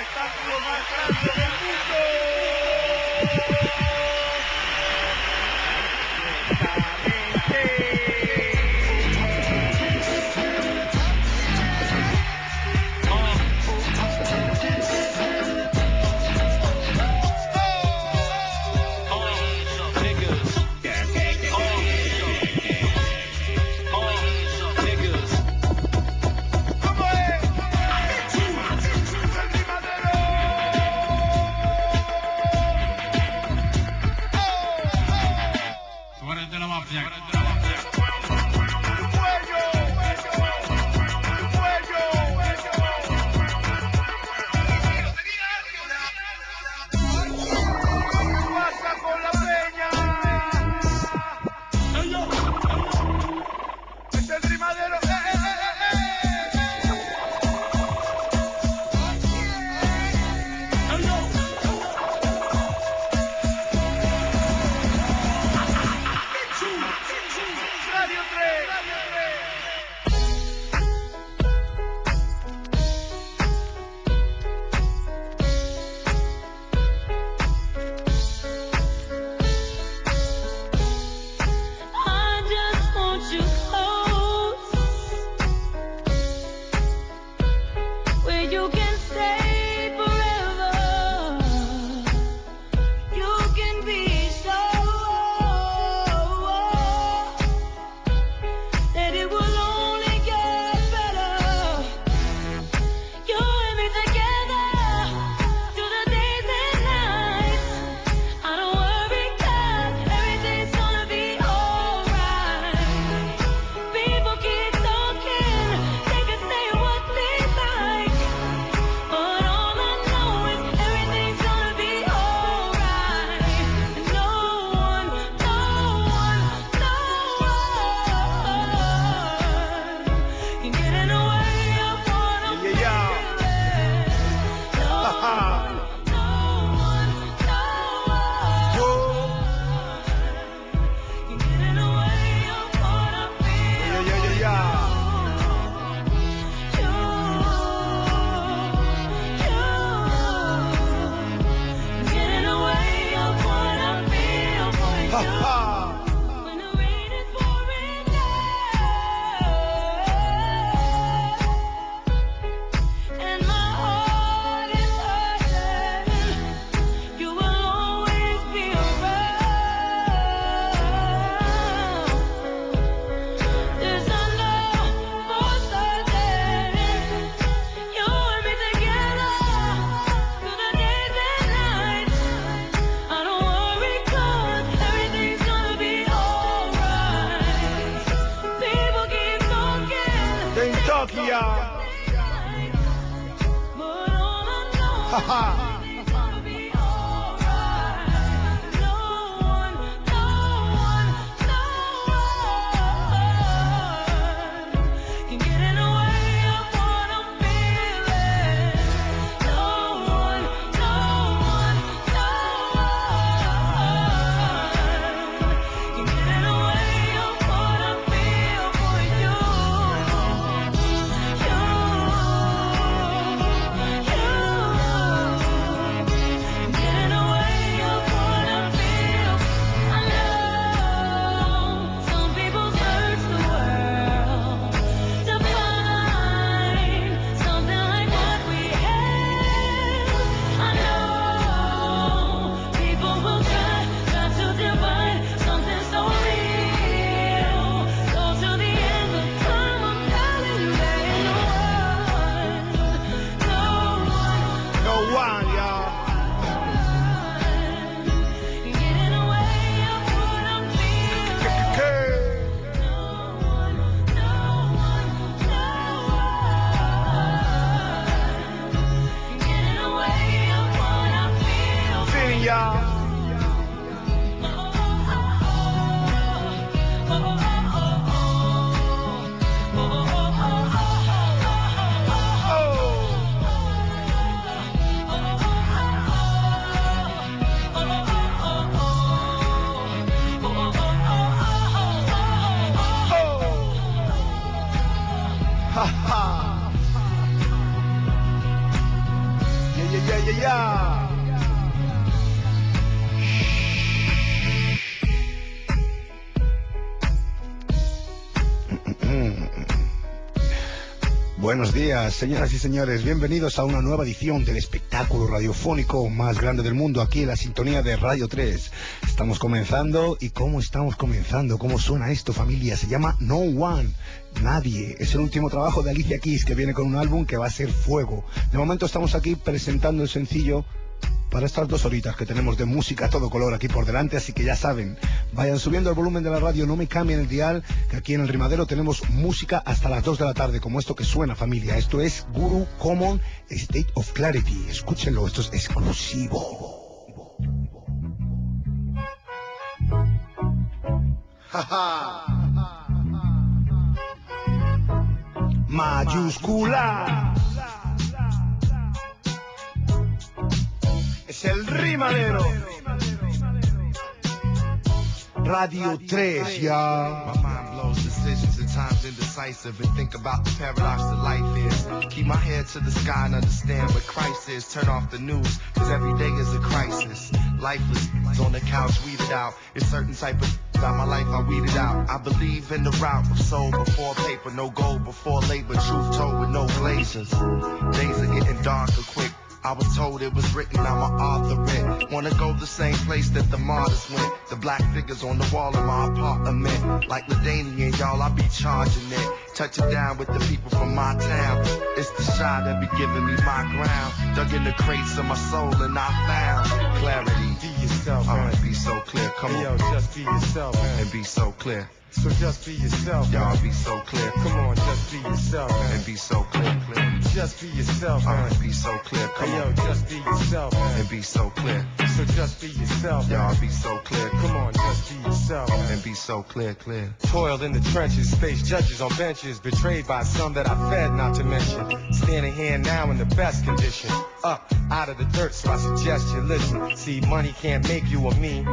espectáculo más grande del mundo. Buenos días, señoras y señores. Bienvenidos a una nueva edición del espectáculo radiofónico más grande del mundo, aquí en la sintonía de Radio 3. Estamos comenzando y cómo estamos comenzando, cómo suena esto, familia. Se llama No One, Nadie. Es el último trabajo de Alicia Keys que viene con un álbum que va a ser fuego. De momento estamos aquí presentando el sencillo para estas dos horitas que tenemos de música a todo color aquí por delante, así que ya saben, vayan subiendo el volumen de la radio, no me cambien el dial, que aquí en el Rimadero tenemos música hasta las 2 de la tarde, como esto que suena familia. Esto es Guru Common State of Clarity. Escúchenlo, esto es exclusivo. Mayúscula. Es el rimadero. Radio 3, ya. My mind blows decisions and times indecisive and think about the paradox that life is. Keep my head to the sky and understand what Christ is. Turn off the news, cause every day is a crisis. Lifeless, on the couch, weeded out. It's certain type of about my life I weeded out. I believe in the route of soul before paper, no gold before labor, truth told with no glaciers. Days are getting darker quick. I was told it was written, I'm an author it. Wanna go the same place that the martyrs went. The black figures on the wall in my apartment. Like Ladanian, y'all, I be charging it. Touching down with the people from my town. It's the shot that be giving me my ground. Dug in the crates of my soul and I found clarity. Be yourself, man. Alright, be so clear. Come Hey, yo, on. just be yourself, man. And be so clear. So just be yourself, Y'all be so clear. Come on, just be yourself, man. And be so clear, clear. Just be yourself, uh, man. Alright, be so clear. Come Hey, yo, on. just be yourself, man. And be so clear. So just be yourself, Y'all be so clear. Come on, just be yourself, man. And be so clear, clear. Toiled in the trenches, faced judges on benches, betrayed by some that I fed, not to mention. Standing here now in the best condition, up out of the dirt, so I suggest you listen. See, money can't make you or me.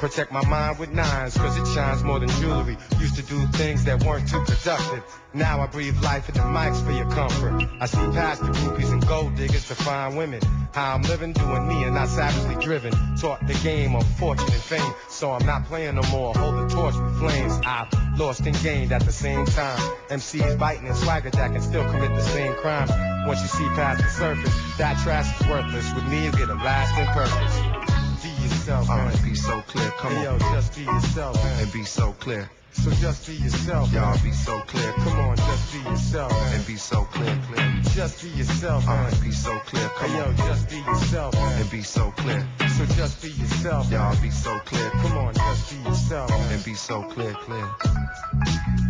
Protect my mind with nines, cause it shines more than jewelry. Used to do things that weren't too productive. Now I breathe life in the mics for your comfort. I see past the groupies and gold diggers to find women. How I'm living, doing me and not savagely driven. Taught the game of fortune and fame. So I'm not playing no more. Hold the torch with flames. I've lost and gained at the same time. MCs biting and swagger jack and still commit the same crimes. Once you see past the surface, that trash is worthless. With me, you get a lasting purpose. Be yourself, man. Alright, be so clear. Come Hey, yo, on. just be yourself, man. And be so clear. So just be yourself, Y'all be so clear. Come on, just be yourself, man. And be so clear, clear. Just be yourself, man. Be so clear. Come Hey, yo, on. just be yourself, man. And be so clear. So just be yourself, Y'all be so clear. Come on, just be yourself, man. And be so clear, clear.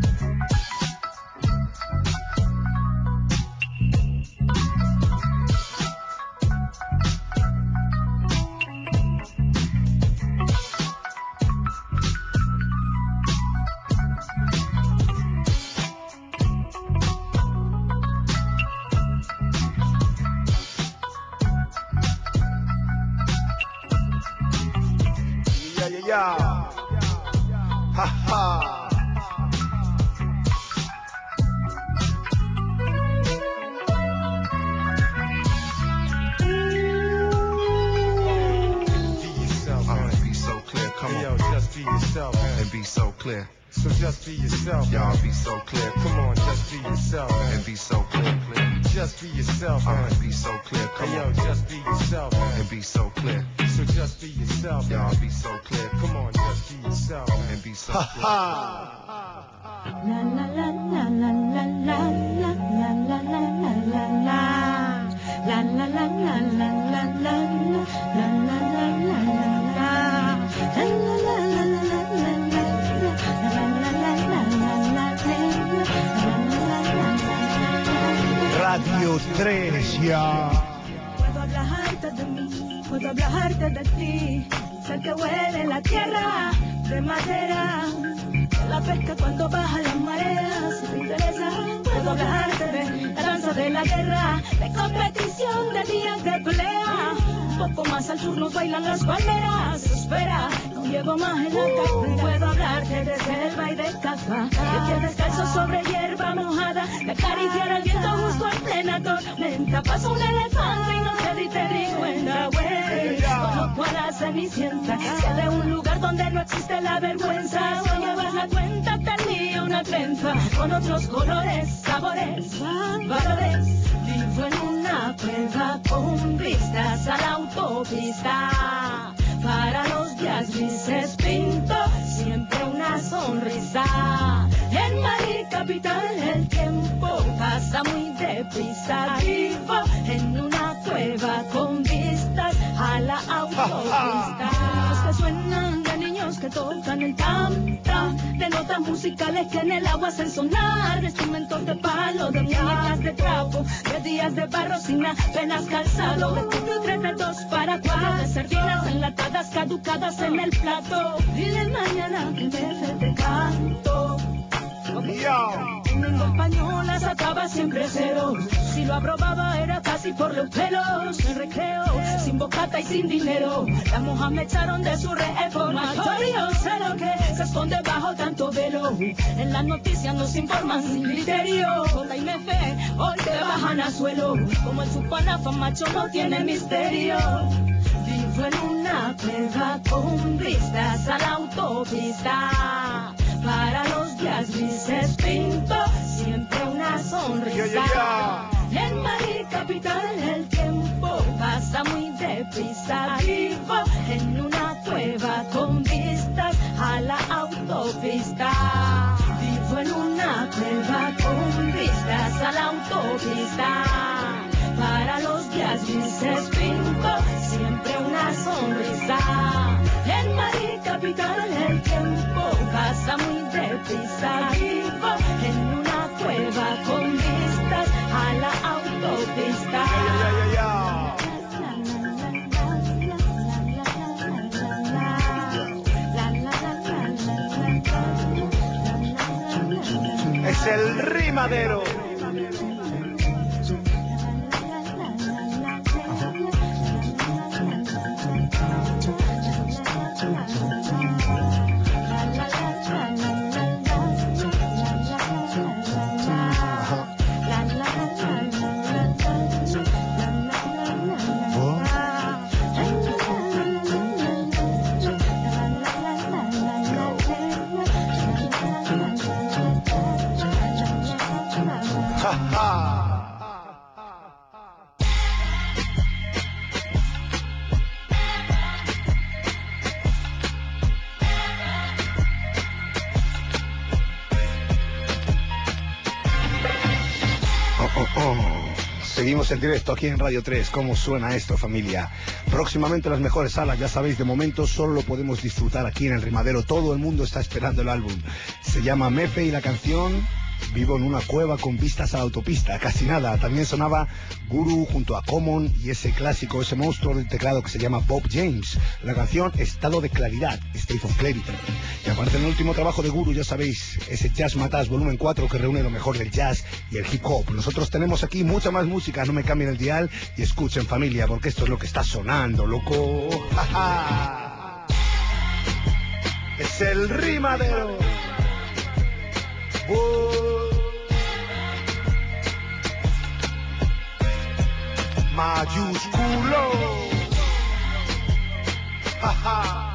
Criterio. La IMF hoy te bajan a suelo. Como el supanafa macho no tiene misterio. Vivo en una cueva con vistas a la autopista. Para los días grises pinto siempre una sonrisa. En Madrid capital el tiempo pasa muy deprisa. Vivo en una cueva con vistas a la autopista. A la autopista. Para los días grises pinto siempre una sonrisa. En Madrid capital el tiempo pasa muy deprisa. Vivo en una cueva con vistas a la autopista. Es el rimadero. Seguimos en directo aquí en Radio 3. ¿Cómo suena esto, familia? Próximamente las mejores salas, ya sabéis, de momento solo lo podemos disfrutar aquí en el Rimadero. Todo el mundo está esperando el álbum. Se llama Mefe y la canción Vivo en una cueva con vistas a la autopista, casi nada. También sonaba Guru junto a Common y ese clásico, ese monstruo del teclado que se llama Bob James. La canción Estado de Claridad, State of Clarity. Y aparte en el último trabajo de Guru, ya sabéis, ese Jazz Matas volumen 4 que reúne lo mejor del jazz y el hip hop. Nosotros tenemos aquí mucha más música, no me cambien el dial y escuchen familia, porque esto es lo que está sonando, loco. ¡Ja, ja! Es el rimadero. Oh. Mayúsculo. Ja, ja.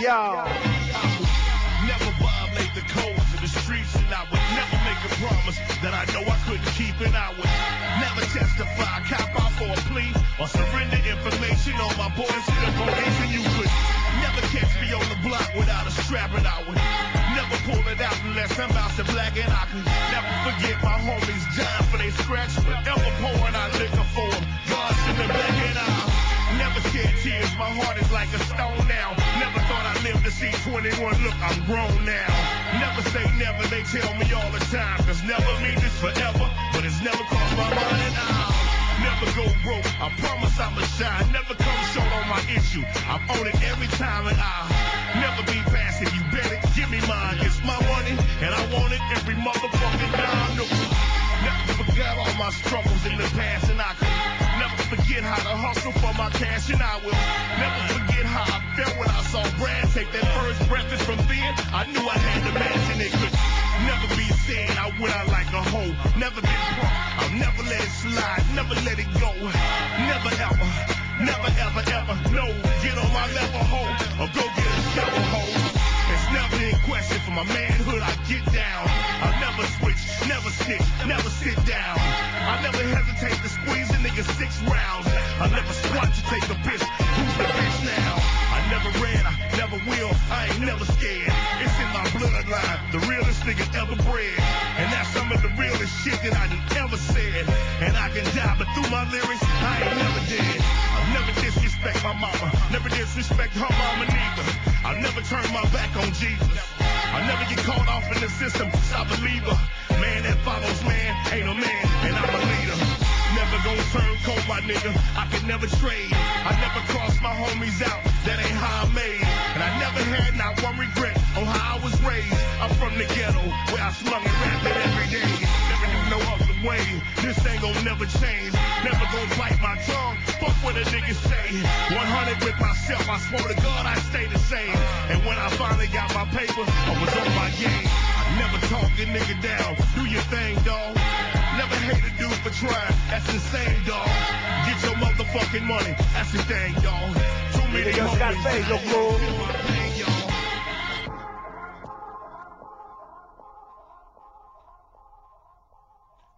Yo. Never violate the codes of the streets, and I would never make a promise that I know I couldn't keep, and I would never testify, cop out for a plea, or surrender information on my boys to the and you could never catch me on the block without a strap, and I would never pull it out unless I'm out to black, and I could never forget my homies dying for they scratch, forever pouring out liquor for them, God in the back, and I never shed tears, my heart is like a stone now, never thought I'd live to see 21, look, I'm grown now. Never say never, they tell me all the time. Cause never means it's forever, but it's never crossed my mind and I'll never go broke. I promise I'ma shine, never come short on my issue. I'm on it every time and I never be passive. You bet it, give me mine. It's my money and I want it every motherfucking dime. No, never forgot all my struggles in the past and I never forget how to hustle for my cash and I will never forget how I felt when I saw Brad take that first breath. And from then, I knew I had to imagine it could never be said. I would out like a hoe, never been wrong. I'll never let it slide. Never ever no. Get on my level, ho, or go get a shovel, ho. It's never in question for my manhood, I get down. I'll never switch, never snitch, never sit down. I never hesitate to squeeze a nigga six rounds. I never squat to take a piss. Who's the bitch now? I never ran, I never will, I ain't never scared. It's in my bloodline, the realest nigga ever bred. And that's some of the realest shit that I ever said. And I can die, but through my lyrics, never disrespect her mama neither. I'll never turn my back on Jesus. I'll never get caught off in the system, cause I believe her. Man that follows man ain't a man, and I'm a leader. Never gonna turn cold, my nigga. I can never trade. I never cross my homies out. That ain't how I made. And I never had not one regret on how I was raised. I'm from the ghetto where I slung and rapped it every day. Never knew no other way. This ain't gonna never change. Never gonna bite my tongue. What a nigga say. 100 with myself. I swear to God I stay the same. And when I finally got my paper, I was on my game. I never talk a nigga down. Do your thing, dog. Never hate a dude for trying. That's insane, dog. Get your motherfucking money. That's the thing, dog. Too many Yo, loco. Do my thing, y'all.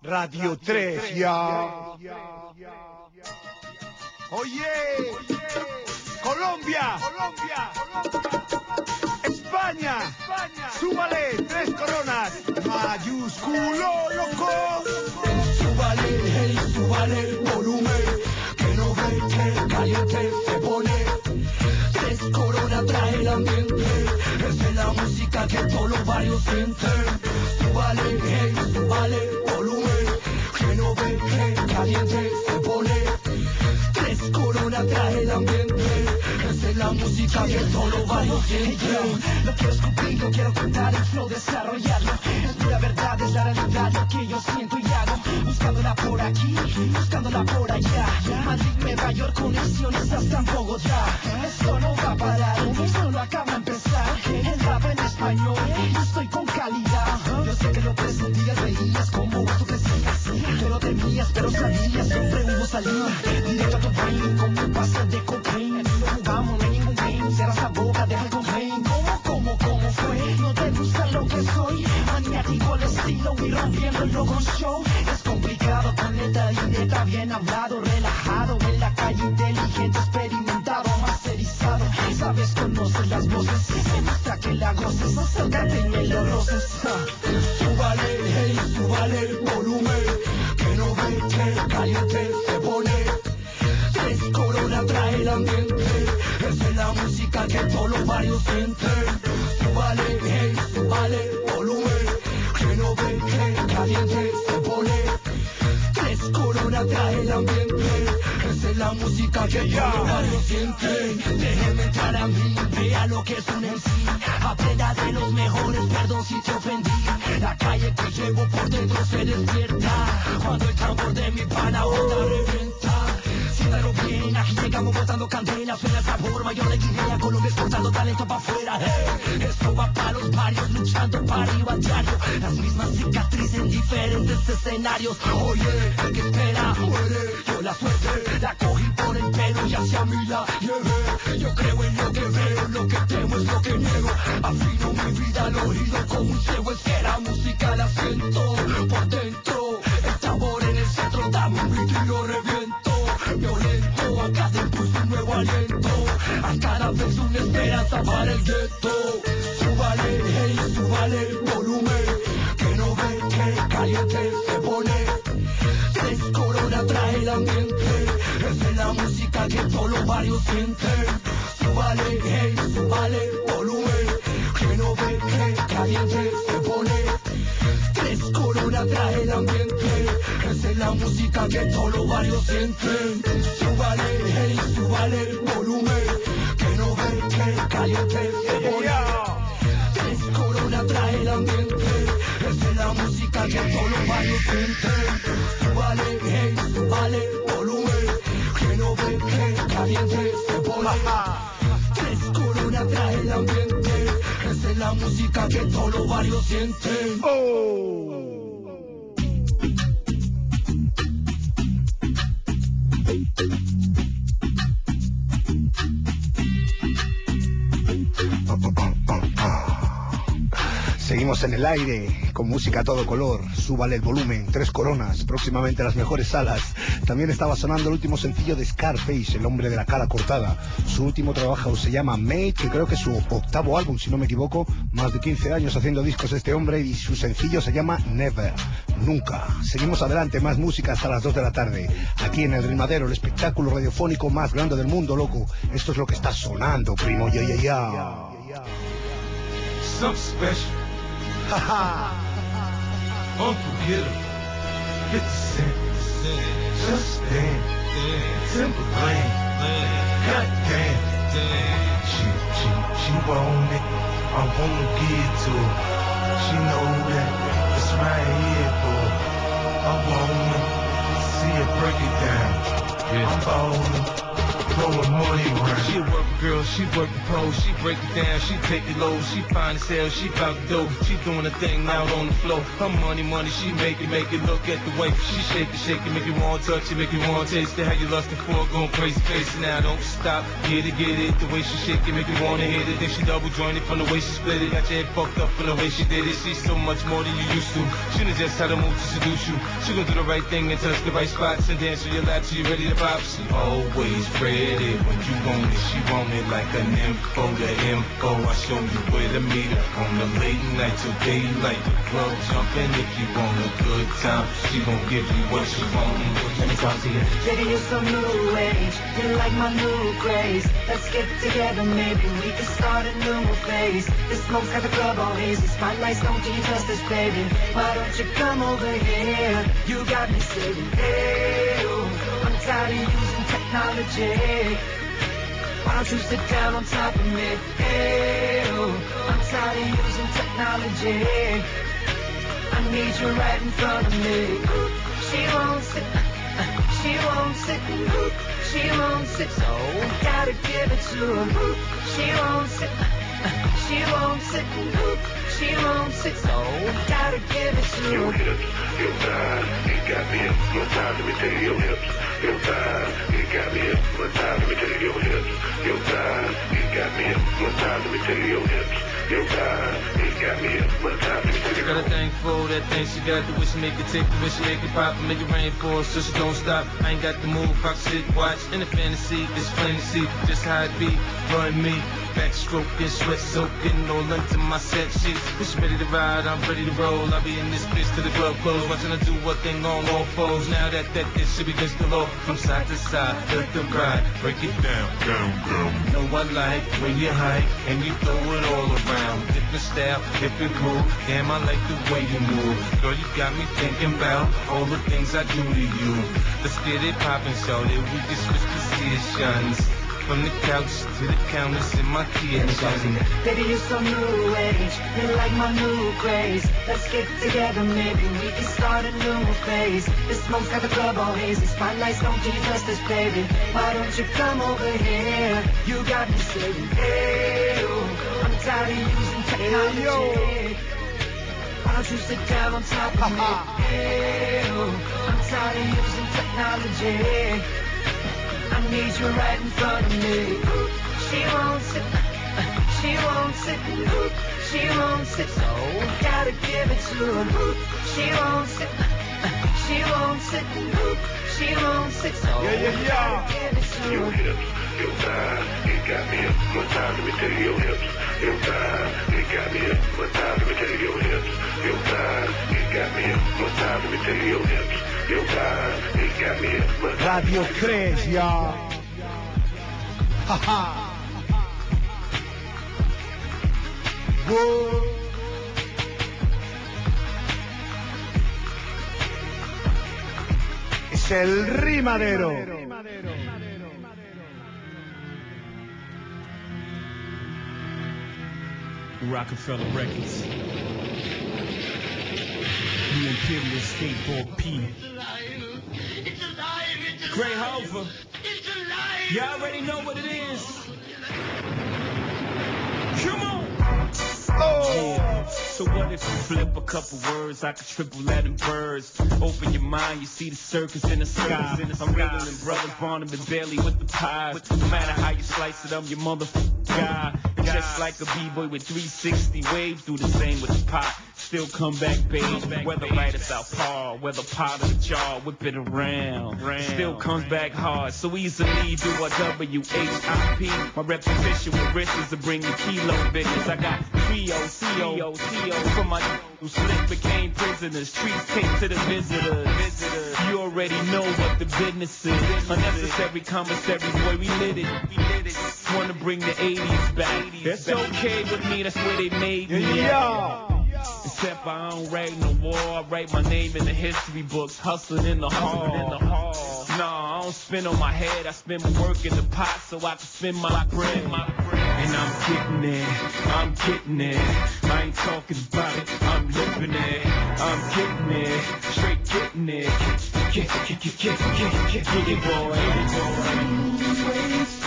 Radio 3, ya. Oye, Colombia, Colombia, España, súbale tres coronas, mayúsculo loco. Súbale, hey, súbale el volumen, que no ve que caliente se pone. Tres coronas trae el ambiente, esa es la música que todos los barrios sienten. Súbale, hey, súbale el volumen, que no ve que caliente se pone. Tres coronas trae el ambiente, la música que todos los barrios sienten. Lo quiero escupir, lo quiero cantar, el flow desarrollarlo. Es pura verdad, es la realidad, lo que yo siento y hago. Buscándola por aquí, buscándola por allá. Madrid, Nueva York, conexiones hasta en Bogotá. Esto no va a parar, solo acaba de empezar. El rap en español, yo estoy con calidad. Yo sé que lo presumías, veías como Pero temías, pero sabías, siempre hubo salida. Directo a tu brain, como un pase de cocaine. No jugamos, no hay ningún game. Cierras la boca, deja el complain. ¿Cómo, cómo, cómo fue? No te gusta lo que soy. Maniático el estilo y rompiéndolo con show. Es complicado con letra y neta bien hablado, relajado. En la calle inteligente, experimentado, masterizado. Sabes, conoces las voces. Se gusta que la goces. Acércate y me lo roces. Ah. Súbale, hey, súbale el volumen. Que caliente se pone. Tres coronas trae el ambiente. Esa es la música que todos los barrios sienten. Súbale, hey, súbale volumen. Que no ve que caliente se pone. Tres coronas trae el ambiente. La música que los barrios sienten. Déjeme entrar a mí, vea lo que es un MC. Aprenda de los mejores, perdón si te ofendí. La calle que llevo por dentro se despierta. Cuando el tambor de mi pana onda revienta. Siéntalo bien, aquí llegamos botando candela, suena el sabor, mayor de Guinea, Colombia exportando talento para afuera. Va para los barrios, luchando para arriba diario. Las mismas cicatrices en diferentes escenarios. Oye, el que espera muere, yo la suerte la cogí por el pelo y hacia mí la llevé. Yo creo en lo que veo, lo que temo es lo que niego. Afino mi vida al oído como un ciego, es que la música la siento por dentro. El tambor en el centro, dame un beat y lo reviento. Violento, acá se puso un nuevo aliento. A cada vez una esperanza para el gueto. Súbale, hey, súbale el volumen. Que no ve que caliente se pone. Tres coronas trae el ambiente. Esa es la música que todos los barrios sienten. Súbale, hey, súbale el volumen. Que no ve que caliente se pone. Tres coronas trae el ambiente. Esa es la música que todos los barrios sienten. Súbale, hey, súbale el volumen. Que no ve que caliente se pone trae la mente. Esta es la música que todos solo para inocentes. Súbale, hey, súbale, volumen. Que no ve que caliente se pone. Tres coronas trae el ambiente. Esta es la música que solo varios sienten. Oh. Seguimos en el aire con música a todo color. Súbale el volumen, tres coronas, próximamente las mejores salas. También estaba sonando el último sencillo de Scarface, el hombre de la cara cortada. Su último trabajo se llama Mate, que creo que es su octavo álbum, si no me equivoco. Más de 15 años haciendo discos este hombre y su sencillo se llama Never, Nunca. Seguimos adelante, más música hasta las 2 de la tarde. Aquí en el Rimadero, el espectáculo radiofónico más grande del mundo, loco. Esto es lo que está sonando, primo. Ya, ya, ya. Ha ha. Unforgettable. 50 Cent. Just dance. Timberland. Goddamn. She, she, she want it. I wanna give it to her. She know that it's right here for her. I wanna see her break it down. I'm ballin'. Throwing money around. She a work girl, she work the pole, she break it down, she take it low, she find as hell, she bout the dough, she doing a thing out on the floor. Her money, money, she make it, make it look at the way she shake it, shake it, make you want to touch it, make you want to taste it. How you lustin' for going crazy, face now, don't stop, get it, get it. The way she shake it, make you wanna hit it. Then she double jointed from the way she split it, got your head fucked up from the way she did it. She's so much more than you used to. She knows just how to move to seduce you. She gon' do the right thing and touch the right spots and dance on your lap till you're ready to pop. She always ready when you want it. She want it like an info, the info. I show you where to meet her on the late night till daylight. The club jumping if you want a good time. She gon' give you what you want. Let me talk to you. Baby, you're so new age. You like my new craze. Let's get together, maybe we can start a new phase. The smoke's got the club all hazy. Spotlights don't do you justice, baby. Why don't you come over here? You got me saying, hey, oh, tired of using technology. Don't you sit down on top of me? Hey, oh, I'm tired of using technology. I need you right in front of me. She won't sit, she won't sit, she won't sit, so gotta give it to her. She won't sit, she won't sit, Your hips, your thighs, it got me hypnotized. Let me tell you your hips, your thighs, it got me hypnotized. Let me tell you your hips, your thighs, it got me hypnotized. Let me tell you your hips, it got me. Let me tell you Got a thing for that thing she got the way she make it tick, the way she make it pop and make it rain for us so she don't stop. I ain't got the move, I sit, watch in the fantasy, it's plain to see just how it be. Run me, backstroking, sweat soaking all into my set sheets. Push ready to ride, I'm ready to roll. I'll be in this bitch till the club close, watching her do what thing on all foes. Now that that this should be just the law, from side to side, let the ride, break it down, down, down. Know I like when you hike and you throw it all around. Different style, different groove. Damn, I like the way you move. Girl, you got me thinking about all the things I do to you. Let's get it poppin', so that we can switch positions. From the couch to the counters in my kitchen. Baby, you're so new age. You like my new craze. Let's get together, maybe we can start a new phase. The smoke's got the club all hazy. Spotlights don't do you justice, baby. Why don't you come over here? You got me saying, hey, oh, I'm tired of using technology. Why don't you sit down on top of me? Hey, oh, I'm tired of using technology. I need you right in front of me. She won't sit, she won't sit, she won't sit, so I gotta give it to her. She won't sit, she won't sit, she won't sit, so Yeah, yeah, yeah. gotta give it to her. hips, your thighs, it got me hypnotized. Let me tell you your hips, your thighs, it got me hypnotized. Let me tell you your hips, your thighs, it got me hypnotized. Let me tell you your hips, Radio Crash, ya. Haha. Whoa. Es el rimadero. Rockefeller Records. The Imperial Skateboard P. Gray Hover. You already know what it is. Come on. Yeah. So what if you flip a couple words? I could triple Latin birds. Open your mind, you see the circus in the sky. I'm riddling brothers, Barnum and Bailey with the pies. No matter how you slice it, I'm your motherfucking guy. Just like a b-boy with 360 wave through the same with the pop. Still come back, beige. Whether right or south par, whether pot or jar, whip it around. Still comes back hard, so easily do a W-H-I-P. My repetition with wrists is to bring the kilo business. I got CO, CO for my who slip became prisoners. Treats came to the visitors. You already know what the business is. Unnecessary commissary, boy, we lit it. Wanna bring the 80s back. That's okay with me, that's where they made me. at. Except I don't write no war, I write my name in the history books, hustling in the hall. In the hall. Nah, I don't spin on my head, I spend my work in the pot so I can spend my bread. My bread. And I'm getting it, I'm getting it. I ain't talking about it, I'm living it. I'm getting it, straight getting it. Get, get, get, get, get, get, get get it, boy. Waste your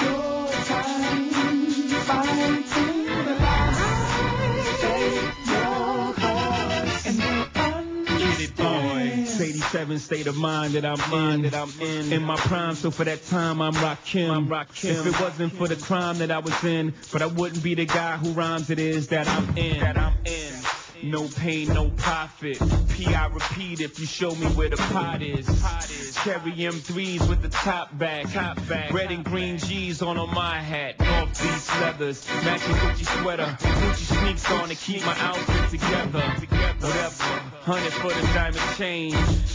87 state of mind that I'm in. That I'm in. In my prime, so for that time I'm Rakim. I'm Rakim. If it wasn't for the crime that I was in, but I wouldn't be the guy who rhymes it is that I'm in. That I'm in. No pain, no profit. P, I repeat if you show me where the pot is. Cherry M3s with the top back. Top back. Red and green G's on on my hat. North Beach leathers. Matching Gucci sweater. Gucci sneaks on to keep my outfit together. Whatever. Hundred for the diamond chain.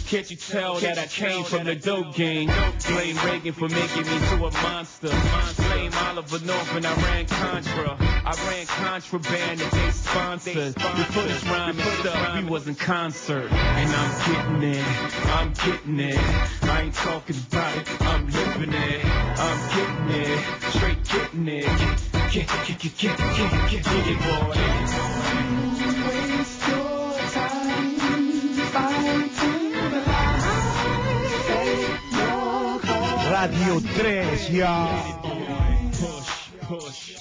Can't you tell that I came from the dope gang? Blame Reagan for making me to a monster. Blame Oliver North and I ran Contra. I ran contraband that they sponsored. Before this rhyme and stuff, we was in concert. And I'm getting it, I'm getting it. I ain't talking about it, I'm living it. I'm getting it, straight getting it. Get, get, get, get, get, get, get it, boy. Waste Radio 3, ya. Push, push.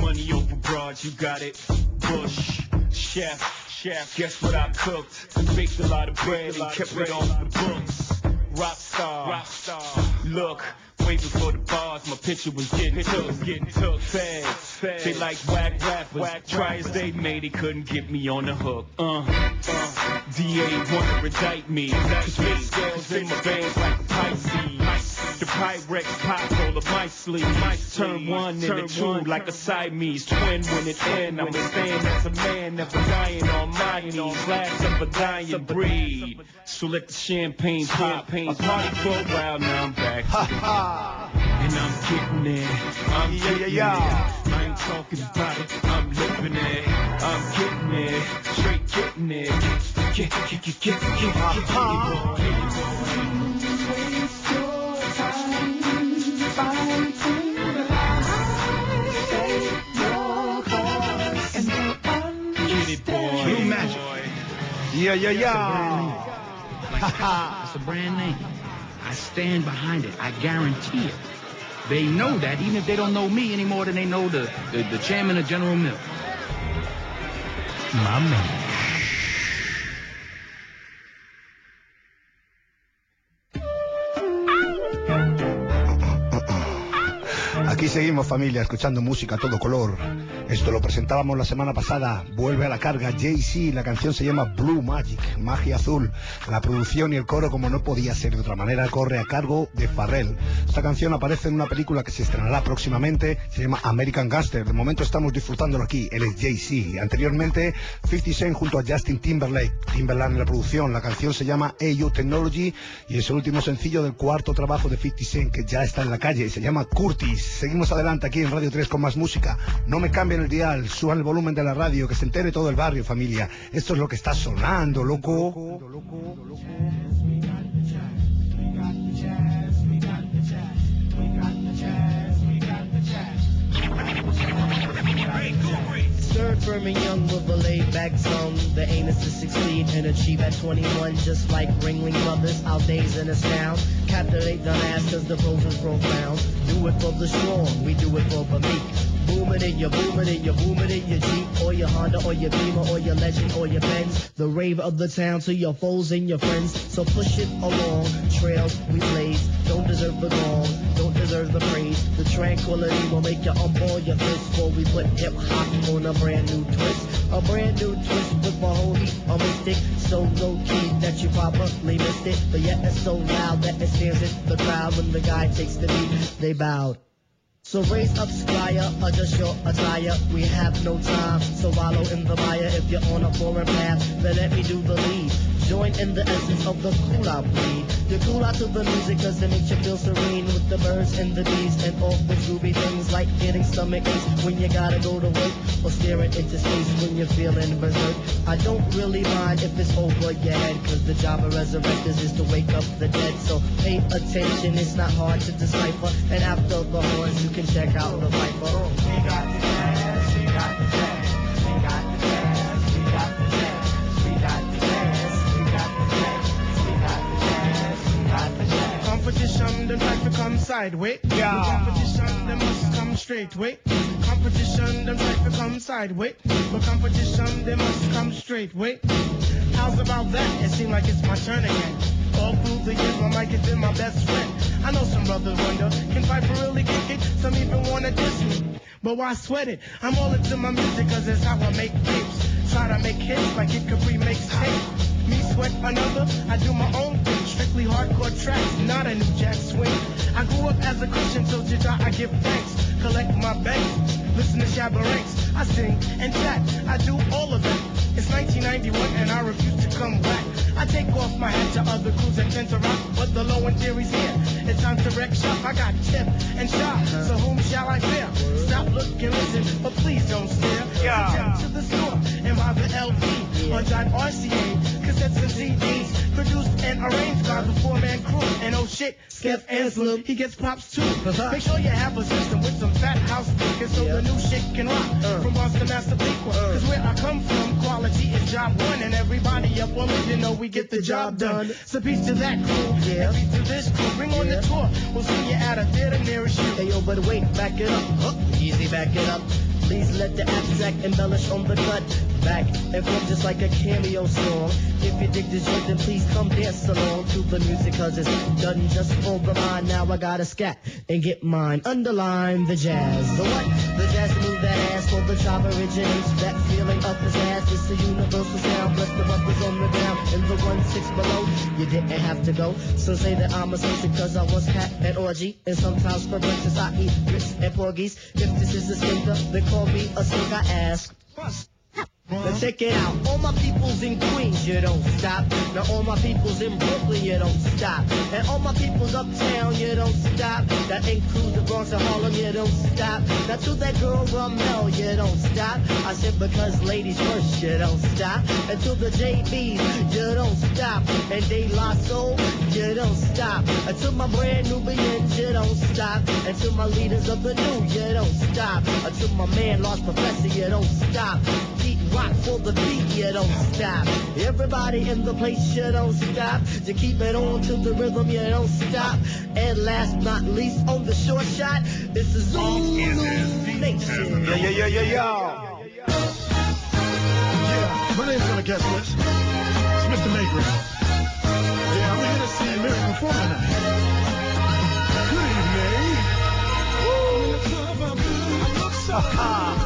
Money over broad, you got it. Bush, chef, chef. Guess what I cooked? Baked a lot of bread and kept it off the books. Rock star, rock star. Look. Waiting for the bars, my picture was getting took, getting took. They like whack rappers. Try as they may, they couldn't get me on the hook. Uh, uh. DA wanna indict me. Cause big scales in my veins like a Pisces. The Pyrex pop roll of my sleeve. Turn one into two like a Siamese twin when it end. I'm stand as a man, never dying on my knees. Last of a dying breed. So let the champagne pop. A party for a while, now I'm back. And I'm getting it. I'm Yeah, getting yeah, yeah. it. I ain't talking about it. I'm living it. I'm getting it. Straight getting it. Get, get, get, get, get, get, get, get, get, Waste Yeah, yeah, yeah. It's a brand name. I stand behind it. I guarantee it. They know that, even if they don't know me any more than they know the, the, the chairman of General Mills. My man. Aquí seguimos familia, escuchando música a todo color. Esto lo presentábamos la semana pasada. Vuelve a la carga Jay-Z. La canción se llama Blue Magic, Magia Azul. La producción y el coro, como no podía ser de otra manera, corre a cargo de Farrell. Esta canción aparece en una película que se estrenará próximamente. Se llama American Gangster. De momento estamos disfrutándolo aquí. Él es Jay-Z. Anteriormente, 50 Cent junto a Justin Timberlake. Timberlake en la producción. La canción se llama AU Technology y es el último sencillo del cuarto trabajo de 50 Cent que ya está en la calle. Se llama Curtis. Seguimos adelante aquí en Radio 3 con más música. No me cambien el dial, suban el volumen de la radio, que se entere todo el barrio, familia. Esto es lo que está sonando, loco. Third firm and young with a laid back zone. The aim is to succeed and achieve at 21, just like Ringling Brothers. Our days in astound. Captivate the masses, the pros profound. Do it for the strong, we do it for the meek. Boom it in your boom it in your boom it in your Jeep or your Honda or your Beamer or your Legend or your Benz. The rave of the town to your foes and your friends. So push it along. Trails we blaze. Don't deserve the gong. Don't deserve the praise. The tranquility will make you unball your fist before we put hip hop on a brand new twist. A brand new twist with my homie, a mystic. So low key that you probably missed it. But yet it's so loud that it stands in the crowd when the guy takes the beat. They bowed. So raise up Squire, adjust your attire. We have no time, so wallow in the mire. If you're on a foreign path, then let me do the lead. Join in the essence of the cool out breed. You cool out to the music cause it makes you feel serene with the birds and the bees and all the groovy things like getting stomach aches when you gotta go to work or staring into space when you're feeling berserk. I don't really mind if it's over your head cause the job of resurrectors is to wake up the dead. So pay attention, it's not hard to decipher. And after the horns, you can check out the viper. Oh, we got the jazz, we got the jazz, Competition, them try to come sideways. Yeah. Competition, them must come straight way. Competition, them try to come sideways. But competition, they must come straight way. How's about that? It seems like it's my turn again. All through the years, my mic has been my best friend. I know some brothers wonder, can Piper really kick it? Some even wanna diss me. But why sweat it? I'm all into my music cause it's how I make tapes. Try to make hits like Kid Capri makes tape. Me sweat another, I do my own thing. Strictly hardcore tracks, not a new jack swing. I grew up as a Christian, so to I give thanks. Collect my banks, listen to Shabba Ranks. I sing and chat, I do all of that. It's 1991 and I refuse to come back. I take off my hat to other crews that tend to rock, but the low end theory's here. It's time to wreck shop. I got tip and shot, so whom shall I fear? Stop, look, and listen, but please don't stare. Yeah. to the store and buy the LP on John RCA, cassettes and CDs, produced and arranged by the four-man crew. And oh shit, Skeff Anselm, he gets props too. Uh-huh. Make sure you have a system with some fat house speakers so the new shit can rock. Uh. From Boston, Massapequa, uh. cause where I come from, quality is job one, and everybody up on it, you know we get the job done. So peace to that crew, yeah. peace to this crew. Bring on the tour, we'll see you at a theater nearest you. Hey yo, but wait, back it up. Huh? Easy, back it up. Please let the abstract embellish on the cut. Back and forth just like a cameo song. If you dig this joint, then please come dance along to the music, cause it's done just for the mind. Now I gotta scat and get mine. Underline the jazz. The what? The jazz move that ass for the job originates. That feeling of his ass. It's a universal sound. Bless the bumpers on the down and the one six below. You didn't have to go. So say that I'm a social cause I was hat at orgy. And sometimes for breakfast I eat grits and porgies. If this is a stinker, then Corey a thing I ask. Now check it out. All my peoples in Queens, you don't stop. Now all my peoples in Brooklyn, you don't stop. And all my peoples uptown, you don't stop. That includes the Bronx and Harlem, you don't stop. Now to that girl Ramel, you don't stop. I said because ladies first, you don't stop. And to the JBs, you don't stop. And De La Soul, you don't stop. And to my brand Nubians, you don't stop. And to my leaders of the new, you don't stop. And to my man Lost Professor, you don't stop. Rock for the beat, you don't stop. Everybody in the place, you don't stop. To keep it on to the rhythm, you don't stop. And last but not least, on the short shot, it's the Zulu Nation. Yeah, yeah, yeah, yeah, yeah. Yeah, my name's on the guest list. It's Mr. Maygrave. Yeah, I'm here to see Mary perform tonight. Good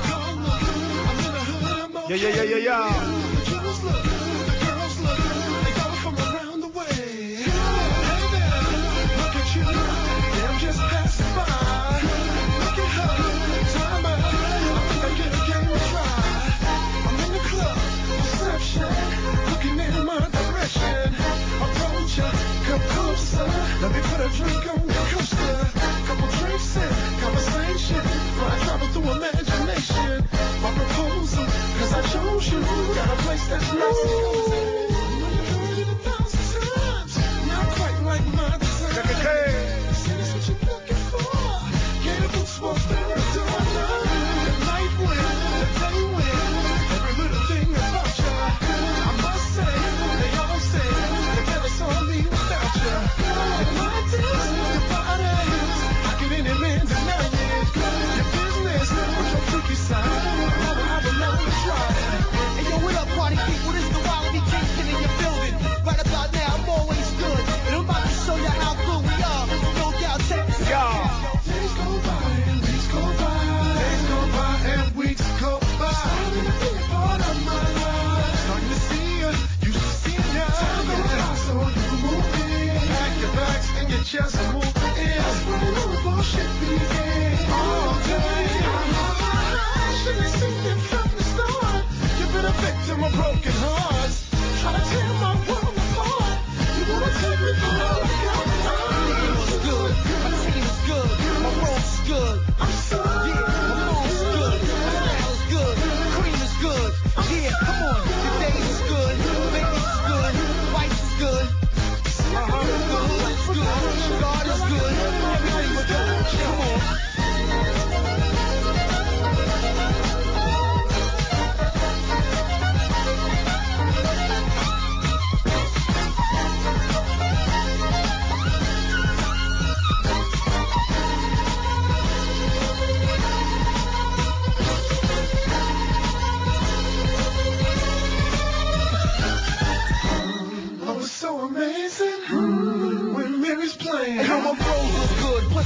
evening. Yeah, yeah, yeah, yeah, yeah. Looking in my direction, approach her, come closer. Let me put a drink on. nice, that's nice. from a broken heart. Try to tear my world apart. You wanna take me for a ride?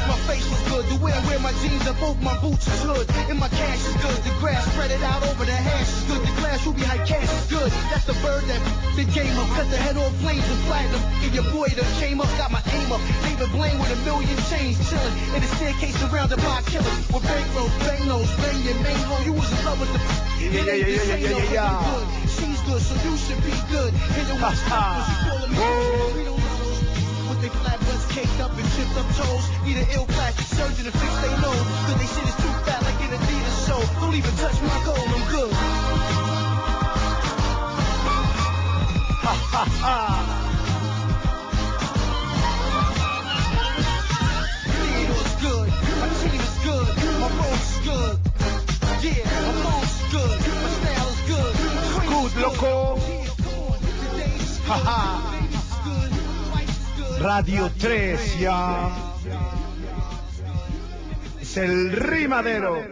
Plus my face was good. The way I wear my jeans and both my boots is hood. And my cash is good. The grass spread it out over the hash is good. The glass ruby high cash is good. That's the bird that the game up. Cut the head off flames and platinum. And your boy that came up, got my aim up. David Blaine with a million chains chilling. In the staircase surrounded by killers. With bankrolls, bang nose, bang your main hole. You was in love with the. Yeah, yeah, yeah, yeah, yeah, yeah, yeah. Good. She's good, so you should be good. And the one's good, she calling me. Caked up and chipped up toes. Need an ill plastic surgeon to fix their nose. Cause they shit is too fat like an Adidas show. Don't even touch my gold, I'm good. Ha ha ha. Good, my team is good, my road's good. Yeah, my mom's good, my style is good. Good, loco. Yeah, come Radio 3 ya. Es el rimadero.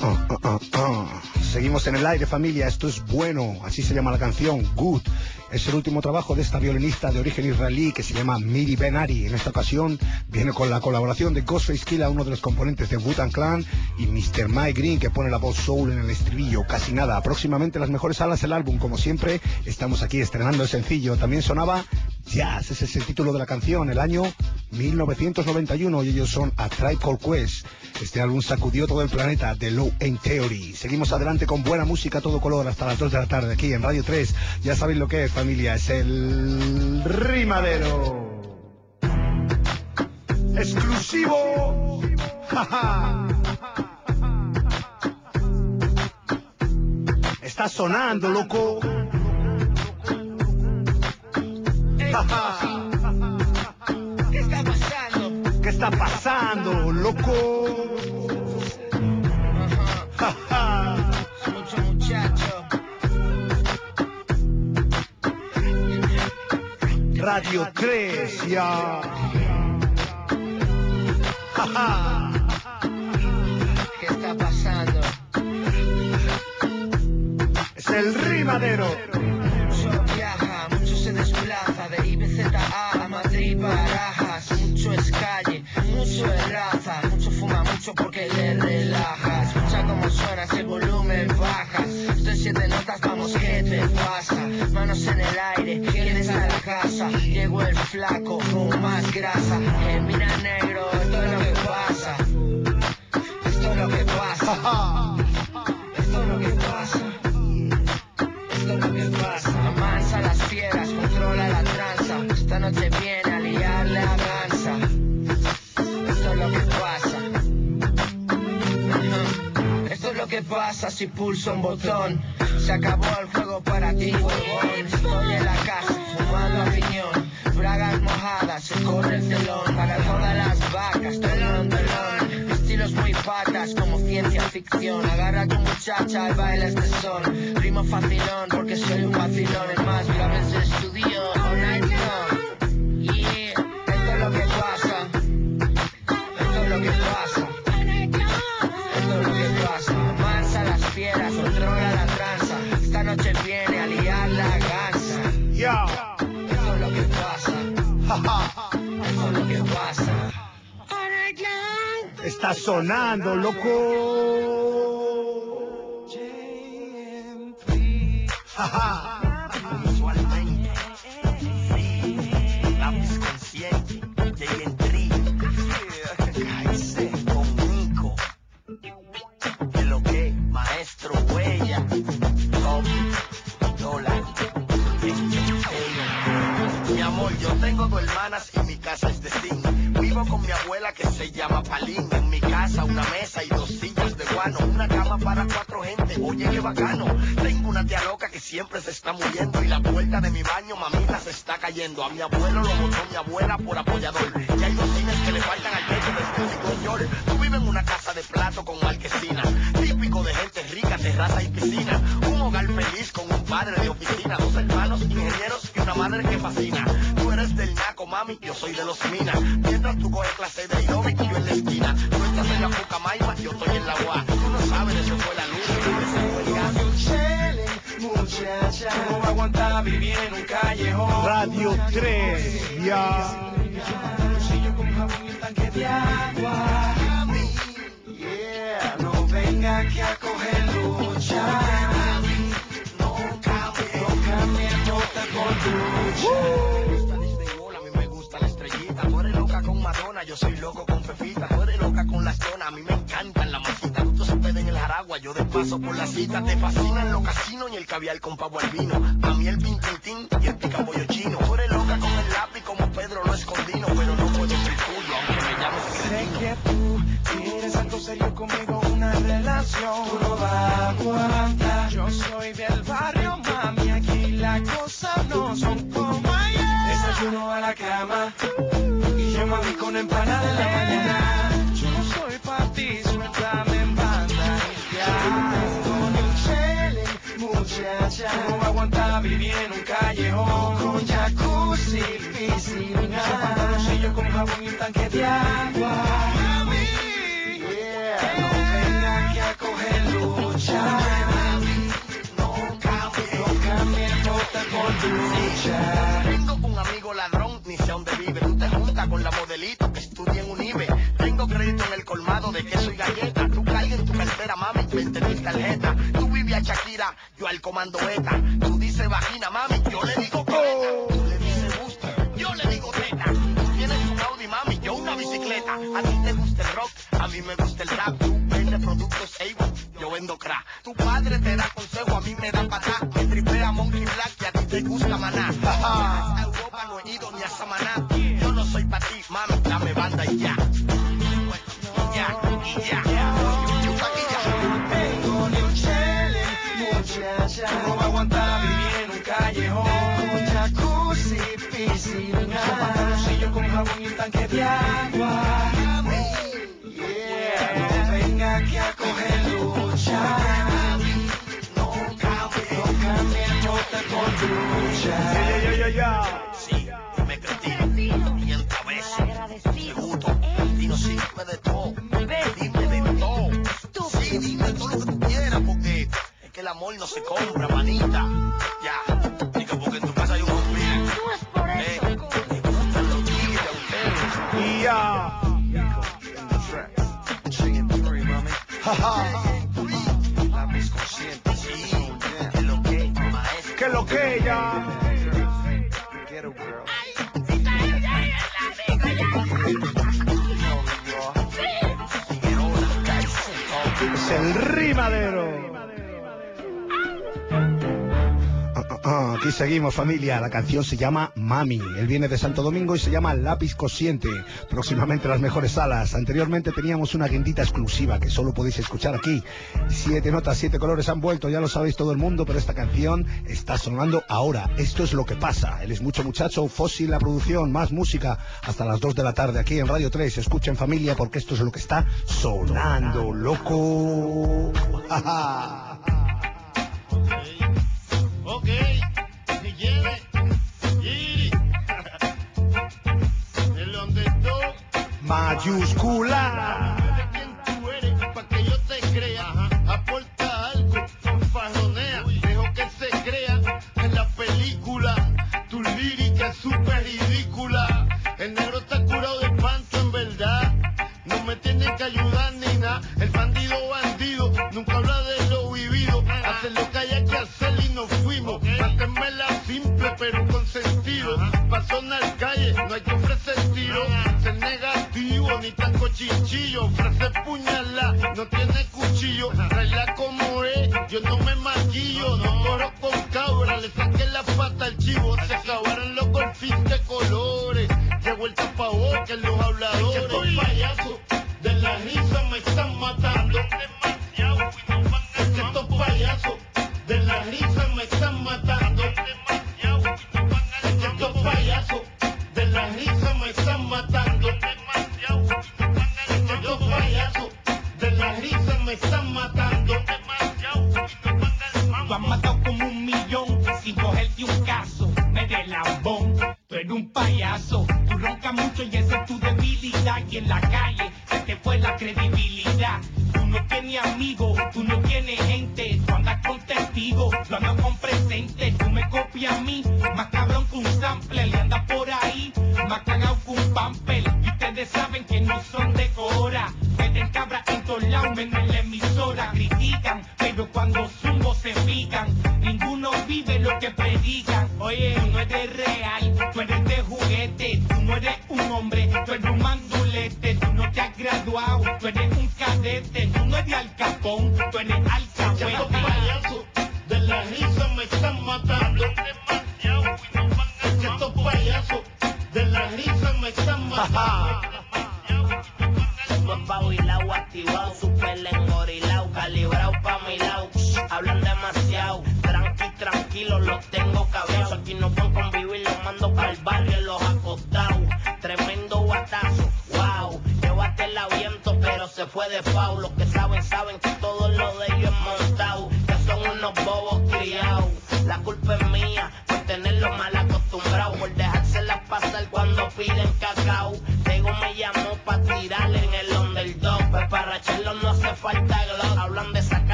Ah, ah, ah. Seguimos en el aire familia, esto es bueno, así se llama la canción, Good. Es el último trabajo de esta violinista de origen israelí que se llama Miri Benari. En esta ocasión viene con la colaboración de Ghostface Killah, uno de los componentes de Wu-Tang Clan, y Mr. Mike Green que pone la voz soul en el estribillo. Casi nada, próximamente las mejores salas del álbum, como siempre, estamos aquí estrenando el sencillo. También sonaba Jazz, ese es el título de la canción, el año 1991 y ellos son A Tribe Called Quest. Este álbum sacudió todo el planeta de Low End Theory. Seguimos adelante con buena música todo color hasta las 2 de la tarde aquí en Radio 3. Ya sabéis lo que es familia, es el rimadero. Exclusivo. Está sonando, loco. Está pasando, loco? Radio 3 ya. Ja. ¿Qué está pasando? Es el rimadero. Mucho es raza. Mucho fuma mucho porque le relaja. Escucha cómo suena ese volumen baja. Esto es siete notas, vamos, ¿qué te pasa? Manos en el aire, ¿quién está en la casa? Llegó el flaco con más grasa. Pasa si pulso un botón. Se acabó el juego para ti, huevón. Estoy en la casa, fumando a piñón. Bragas mojadas, se corre el telón. Para todas las vacas, telón, telón. Mi estilo es muy patas, como ciencia ficción. Agarra a tu muchacha y baila este son. Rimo facilón, porque soy un vacilón. Es más, a veces estudio all night long. está sonando, loco. Jaja. Usualmente, sí, lápiz consciente, Jay en Tri, conmigo. De lo que, maestro huella, top, dólar. Mi amor, yo tengo dos hermanas y mi casa es de zinc. Vivo con mi abuela que se llama Palina una mesa y dos sillas de guano, una cama para cuatro gente, oye qué bacano. Tengo una tía loca que siempre se está muriendo y la puerta de mi baño mamita se está cayendo. A mi abuelo lo botó mi abuela por apoyador seguimos familia, la canción se llama Mami, él viene de Santo Domingo y se llama Lápiz Cociente, próximamente las mejores salas, anteriormente teníamos una guindita exclusiva que solo podéis escuchar aquí, siete notas, siete colores han vuelto, ya lo sabéis todo el mundo, pero esta canción está sonando ahora, esto es lo que pasa, él es mucho muchacho, fósil la producción, más música, hasta las 2 de la tarde aquí en Radio 3, escuchen familia porque esto es lo que está sonando, loco. my juice.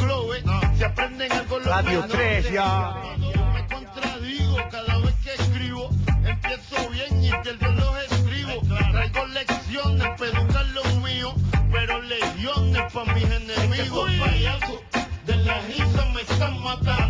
globes, se aprenden algo los Radio 3 ya. Yo me contradigo cada vez que escribo, empiezo bien y desde los escribo. Traigo lecciones para educar los míos, pero lecciones para mis enemigos, payasos. De la risa me están matando.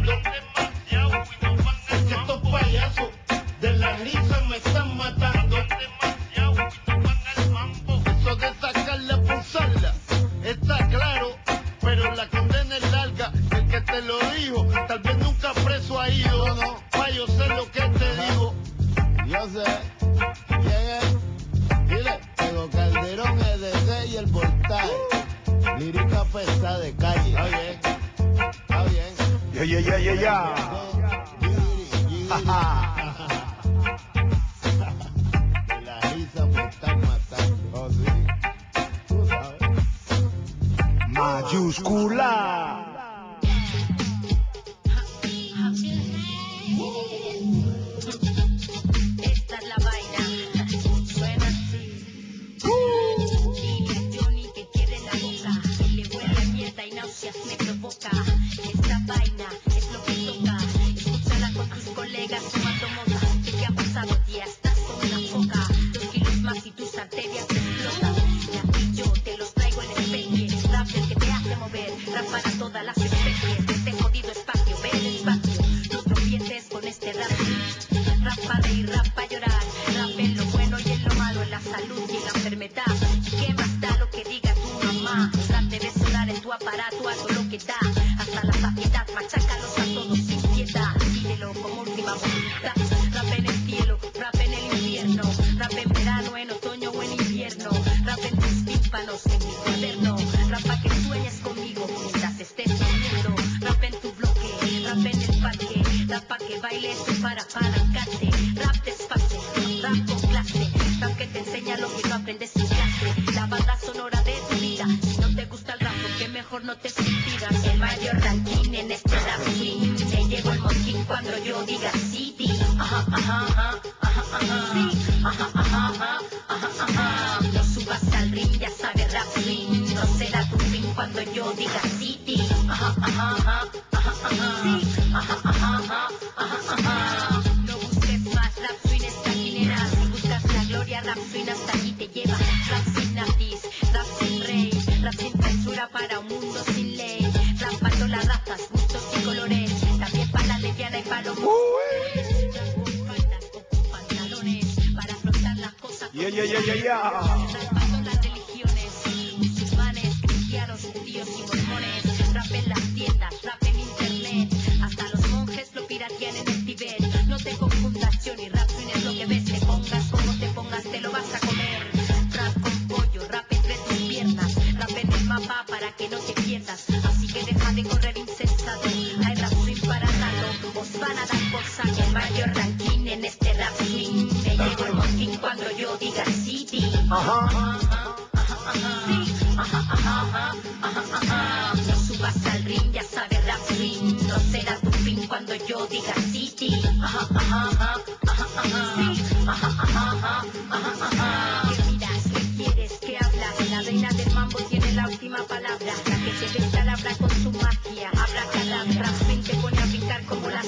Se venta habla con su magia. Habla cada rap swing te pone a pintar como las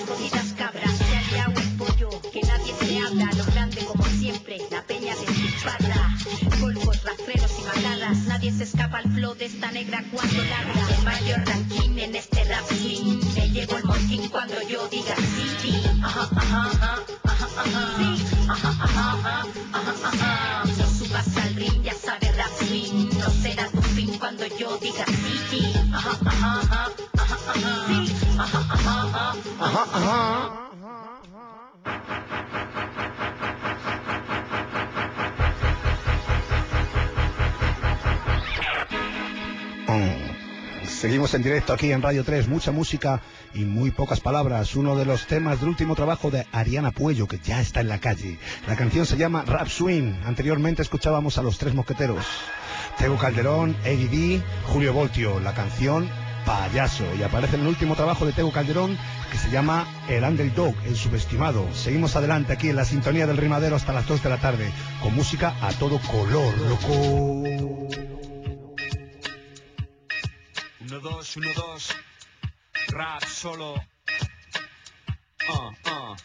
cabras. Ya le hago el pollo, que nadie se habla. Lo grande como siempre, la peña de Parra. Golfos, rastreros y matadas. Nadie se escapa al flow de esta negra cuando. El mayor ranking en este rap swing. Me llevo el botín cuando yo diga. Sí. Mm. Seguimos en directo aquí en Radio 3, mucha música y muy pocas palabras. Uno de los temas del último trabajo de Ariana Puello, que ya está en la calle. La canción se llama Rap Swing. Anteriormente escuchábamos a los tres mosqueteros. Tego Calderón, Eddie D, Julio Voltio. La canción Payaso. Y aparece en el último trabajo de Tego Calderón, que se llama El Underdog, el subestimado. Seguimos adelante aquí en la sintonía del rimadero hasta las 2 de la tarde, con música a todo color, loco. Uno, dos, uno, dos. Rap solo. Ah, ah,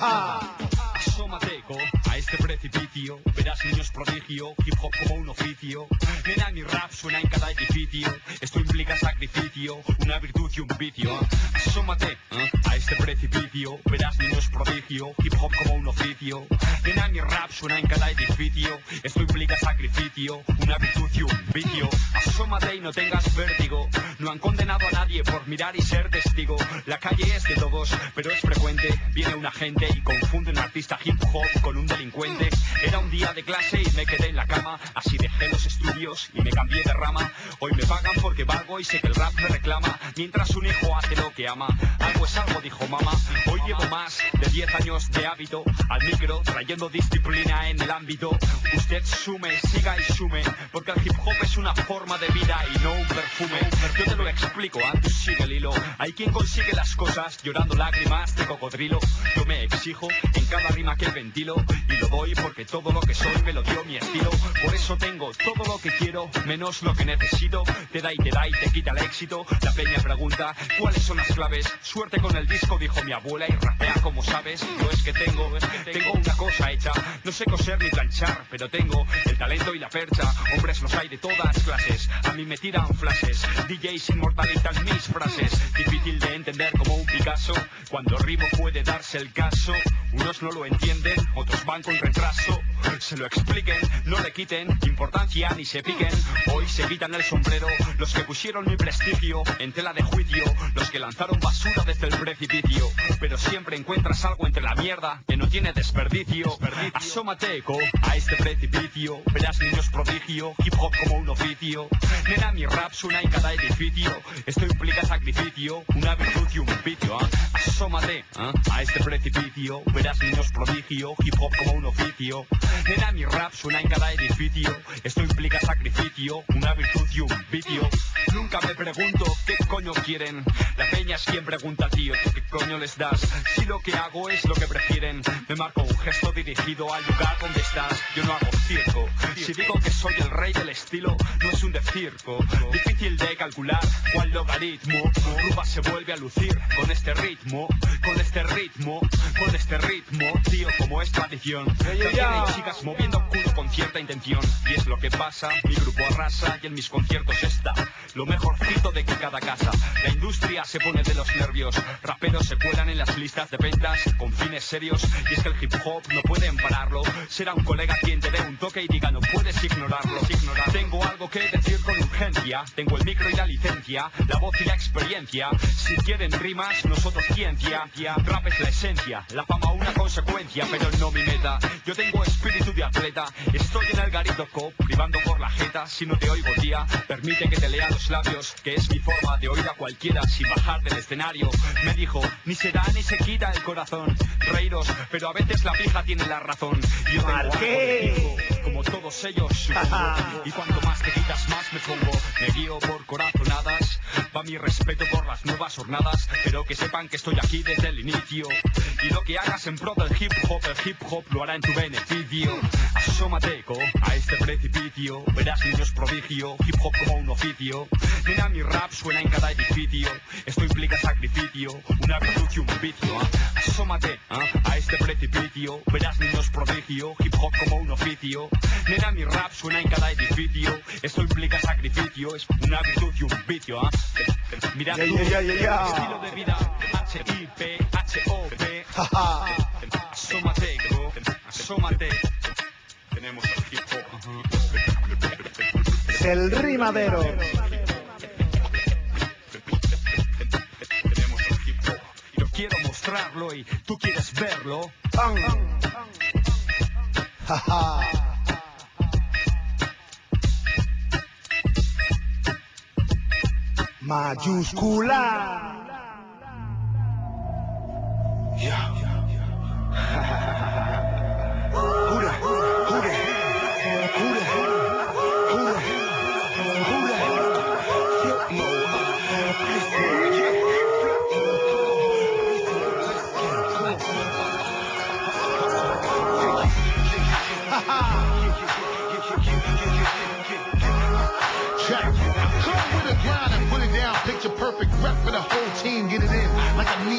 ah. Asómate a este precipicio, verás niños prodigio, hip hop como un oficio. Nena, mi rap suena en cada edificio, esto implica sacrificio, una virtud y un vicio. Asómate ¿eh? a este precipicio, verás niños prodigio, hip hop como un oficio. Nena, mi rap suena en cada edificio, esto implica sacrificio, una virtud y un vicio. Asómate y no tengas vértigo, no han condenado a nadie por mirar y ser testigo. La calle es de todos, pero es frecuente, viene una gente y confunde un artista hip hop con un delincuente. Era un día de clase y me quedé en la cama, así dejé los estudios y me cambié de rama. Hoy me pagan porque valgo y sé que el rap me reclama, mientras un hijo hace lo que ama. Algo es algo, dijo mamá. Hoy llevo más de 10 años de hábito al micro, trayendo disciplina en el ámbito. Usted sume, siga y sume, porque el hip hop es una forma de vida y no un perfume. Yo te lo explico, antes sigue el hilo. Hay quien consigue las cosas llorando lágrimas de cocodrilo. Yo me exijo en cada rima que ventilo y lo doy porque todo lo que soy me lo dio mi estilo. Por eso tengo todo lo que quiero, menos lo que necesito. Te da y te da y te quita el éxito. La peña pregunta cuáles son las claves. Suerte con el disco, dijo mi abuela y rapea como sabes. No es que tengo, tengo una cosa hecha. No sé coser ni planchar, pero tengo el talento y la percha. Hombres los hay de todas clases. A mí me tiran flashes. DJs inmortalizan mis frases. Difícil de entender como un Picasso. Cuando rimo puede darse el caso. Unos no lo entienden, otros van con retraso. Se lo expliquen, no le quiten importancia ni se piquen. Hoy se quitan el sombrero los que pusieron mi prestigio en tela de juicio, los que lanzaron basura desde el precipicio. Pero siempre encuentras algo entre la mierda que no tiene desperdicio. Asómate eco a este precipicio, verás niños prodigio, hip hop como un oficio. Nena, mi rap suena en cada edificio. Esto implica sacrificio, una virtud y un vicio. ¿ah? Asómate ¿ah? a este precipicio, verás niños prodigio, hip hop como un oficio. Nena, mi rap suena en cada edificio. Esto implica sacrificio, una virtud y un vicio. Nunca me pregunto qué coño quieren. La peña es quien pregunta, tío, ¿tú qué coño les das? Si lo que hago es lo que prefieren, me marco un gesto dirigido al lugar donde estás. Yo no hago circo. Si digo que soy el rey del estilo, no es un de circo. Difícil de calcular cuál logaritmo. Cuba se vuelve a lucir con este ritmo, con este ritmo, con este ritmo, tío, como es tradición. También hay chicas moviendo culo con cierta intención. Y es lo que pasa, mi grupo arrasa y en mis conciertos está lo mejorcito de que cada casa. La industria se pone de los nervios, raperos se cuelan en las listas de ventas con fines serios. Y es que el hip hop no pueden pararlo. Será un colega quien te dé un toque y diga no puedes ignorarlo. Ignorar. Tengo algo que decir con urgencia. Tengo el micro y la licencia, la voz y la experiencia. Si quieren rimas, nosotros ciencia. Rap es la esencia, la fama una consecuencia, pero no mi meta. Yo tengo espíritu de atleta, estoy en el garito cop, privando por la jeta. Si no te oigo, tía, permite que te lea los labios, que es mi forma de oír a cualquiera sin bajar del escenario. Me dijo, ni se da ni se quita el corazón. Reíros, pero a veces la pija tiene la razón. Y Yo tengo como todos ellos. Y cuanto más te quitas, más me pongo. Me guío por corazonadas, va mi respeto por las nuevas jornadas, pero que sepan que estoy aquí desde el inicio. Y lo que hagas en pro del hip hop, el hip hop lo hará en tu beneficio. Asómate, co, a este precipicio, verás niños prodigio, hip hop como un oficio. Mira mi rap suena en cada edificio, esto implica sacrificio, una virtud y un vicio. ¿ah? Asómate ¿ah? a este precipicio, verás niños prodigio, hip hop como un oficio. Mira mi rap suena en cada edificio, esto implica sacrificio, es una virtud y un vicio. ¿ah? Mira Ya, tú, ya, ya, ya, ya. estilo de vida, H-I-P, H-O-P. Bro, asómate. Tenemos el hip hop. El rimadero. Yo quiero mostrarlo y tú quieres verlo. mayúscula. Yeah.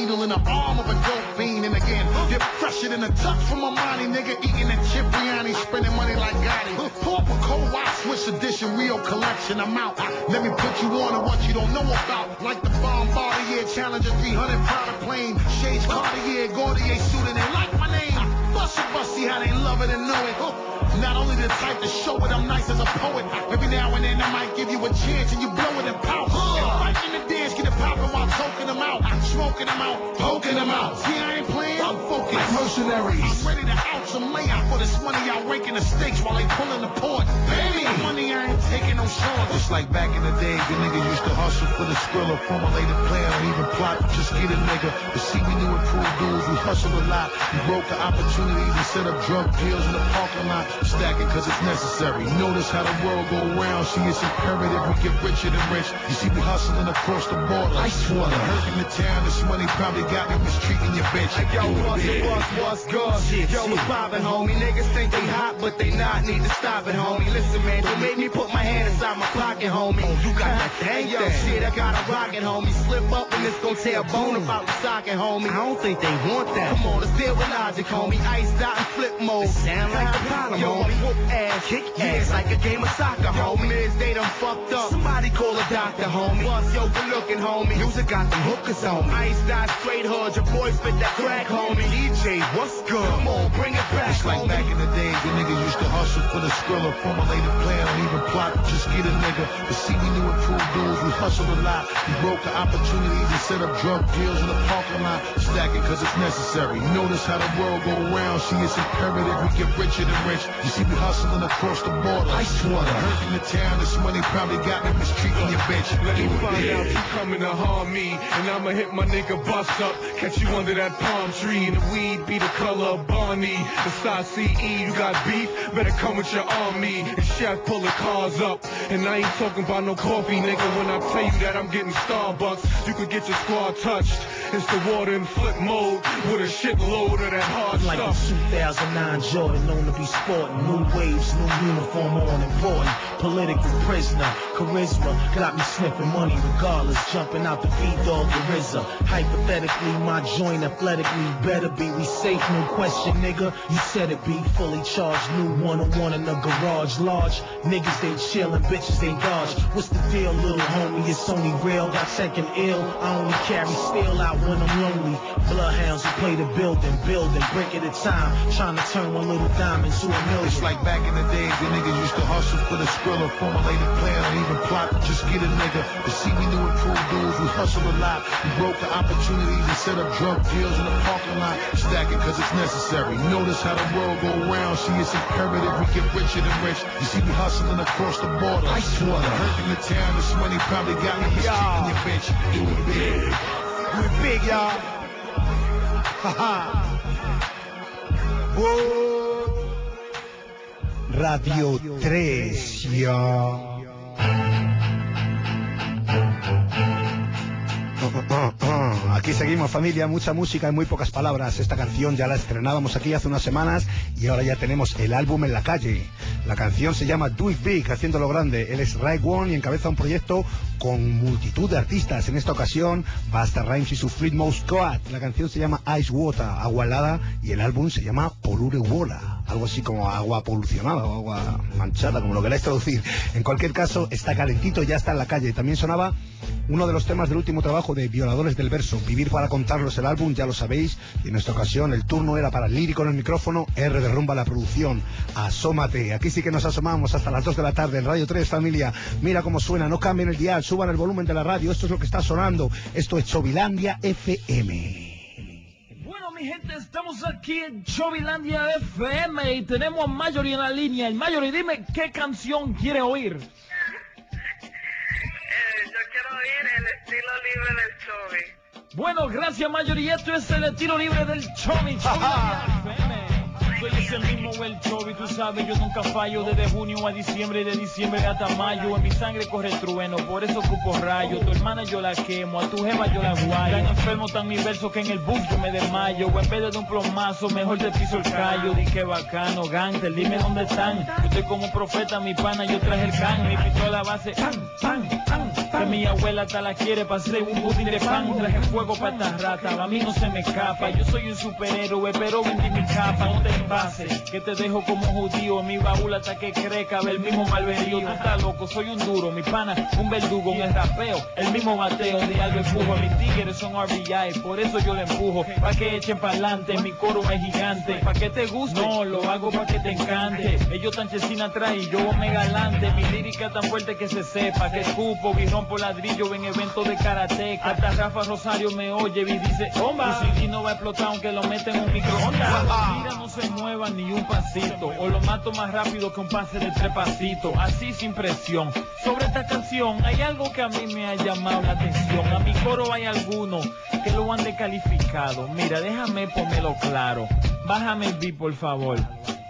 needle in the arm of a dope fiend. And again, get fresher than a touch from a money nigga eating a Cipriani, spending money like Gotti. Pull up a cold watch, Swiss edition, real collection. I'm out. Let me put you on to what you don't know about. Like the Bombardier Challenger 300 private plane. Shades Cartier, Gaudier suit, and they like my name. Bust, see how they love it and know it. Not only the type to show it, I'm nice as a poet. Every now and then I might give you a chance and you blow it and pout. Right in the dance, get it poppin' while toking them out. Smoking them out, poking them out. See, I ain't playing, I'm focused. Like mercenaries. I'm ready to out some layout for this money out raking the stakes while they pulling the port. Baby, money I ain't taking no short. Just like back in the day, the nigga used to hustle for the skrilla, formulate a plan, or even plot. Just get a nigga. But see, we knew improved dudes, we hustle a lot. We broke the opportunities and set up drug deals in the parking lot. Stacking cause it's necessary. Notice how the world go round. See, it's imperative we get richer than rich. You see, we hustling across the border. Ice water. Hurting the town, this money probably got me mistreating your bitch. Yo, Do it what's what's what's good? Yo, what's poppin', homie? Niggas think they hot, but they not. Need to stop it, homie. Listen, man, don't make me put my hand inside my pocket, homie. Oh, Got that thing, Yo, shit, I got a rocket, homie. Slip up and it's gonna tear a bone about the socket, homie. I don't think they want that. Come on, let's deal with logic, homie. Ice out in flip mode. It sound like a problem, Yo, homie. Whoop ass, kick ass. It's like a game of soccer, homie. Miz, they done fucked up. Somebody call a doctor, homie. Plus, yo, good looking, homie. Music got them hookers on me. Iced out straight hood. Your boy spit that crack, homie. DJ, what's good? Come on, bring it back, It's like homie. back in the days, the nigga used to hustle for the skrilla, formulate a plan, or even plot. Just get a nigga. But see, we knew dudes, we hustled a lot. We broke the opportunities and set up drug deals in the parking lot. Stacking cause it's necessary. Notice how the world go round. See, it's imperative we get richer than rich. You see, we hustling across the border. Ice water. Hurting the town, this money probably got me mistreating your bitch. Let me find out you coming to harm me, and I'ma hit my nigga bust up. Catch you under that palm tree, and the weed be the color of Barney. The size CE, you got beef, better come with your army. And chef pulling cars up, and I ain't talking about no coffee, nigga. When I tell you that I'm getting Starbucks, you could get your squad touched. It's the water in flip mode with a shitload of that hard Like a stuff. 2009 Jordan, known to be sporting. New waves, new uniform on important. Political prisoner, charisma got me sniffing money regardless. Jumping out the V-Dog RZA. Hypothetically, my joint athletically better be. We safe, no question, nigga. You said it be fully charged. New one-on-one in the garage. Large niggas, they chillin', bitches, they dodge. What's the deal, little homie? It's only real. Got second ill. I only carry steel out when I'm lonely. Bloodhounds who play the building, building, brick at a time. Trying to turn one little diamond to a million. It's like back in the days, the niggas used to hustle for the skrilla, formulate a plan, or even plot to just get a nigga. To see we knew improved dudes, we hustle a lot. We broke the opportunities and set up drug deals in the parking lot. Stack it cause it's necessary. Notice how the world go round. See, it's imperative we get richer than rich. You see, we hustling across the border. Ice water. Hurting the town, this money probably got me your bitch. Do it big. Do it big, y'all. Haha. Radio 3, ya. Aquí seguimos familia, mucha música y muy pocas palabras. Esta canción ya la estrenábamos aquí hace unas semanas y ahora ya tenemos el álbum en la calle. La canción se llama Do It Big, haciéndolo grande. Él es Ray One y encabeza un proyecto con multitud de artistas. En esta ocasión, Basta Rhymes y su Fleetwood Squad. La canción se llama Ice Water, agua helada, y el álbum se llama Polure Wola. Algo así como agua polucionada o agua manchada, como lo queráis traducir. En cualquier caso, está calentito, ya está en la calle. También sonaba uno de los temas del último trabajo de Violadores del Verso, Vivir para contarlos el álbum, ya lo sabéis, y en esta ocasión el turno era para el lírico en el micrófono, R de rumba la producción, asómate, aquí sí que nos asomamos hasta las 2 de la tarde en Radio 3 familia, mira cómo suena, no cambien el dial, suban el volumen de la radio, esto es lo que está sonando, esto es Chovilandia FM. Bueno, mi gente, estamos aquí en Chovilandia FM y tenemos a Mayori en la línea. El Mayori, dime qué canción quiere oír. Eh, yo quiero oír el estilo libre del Chobi. Bueno, gracias Mayori, esto es el tiro libre del Chovi. Chovilandia FM. Soy ese mismo el tú sabes, yo nunca fallo desde junio a diciembre, de diciembre hasta mayo. En mi sangre corre trueno, por eso cupo rayo. Tu hermana yo la quemo, a tu jeva yo la guayo. Tan enfermo tan mi verso que en el bus yo me desmayo. O en vez de un plomazo, mejor te piso el callo. Di bacano, gante, dime dónde están. Yo estoy como un profeta, mi pana, yo traje el can. Mi pistola base, pan, pan, pan. Que mi abuela hasta la quiere hacer un budín de pan. Traje fuego para esta rata, a mí no se me escapa. Yo soy un superhéroe, pero vendí mi capa. No que te dejo como judío. Mi baúl hasta que crezca, el mismo malverío. Tú estás loco, soy un duro, mi pana, un verdugo, un rapeo. El mismo bateo, de algo empujo. Mis tigres son RBI, por eso yo le empujo. Pa' que echen para adelante, mi coro es gigante. Pa' que te guste, no, lo hago pa' que te encante. Ellos tan chesina atrás y yo me galante. Mi lírica tan fuerte que se sepa. Que escupo, y rompo ladrillo en eventos de karate. Hasta Rafa Rosario me oye y dice, bomba. Tu CD no va a explotar aunque lo meten en un microondas. Mira, no se mueva ni un pasito. O lo mato más rápido que un pase de tres pasitos. Así sin presión. Sobre esta canción hay algo que a mí me ha llamado la atención. A mi coro hay algunos que lo han descalificado. Mira, déjame ponerlo claro. Bájame el beat, por favor.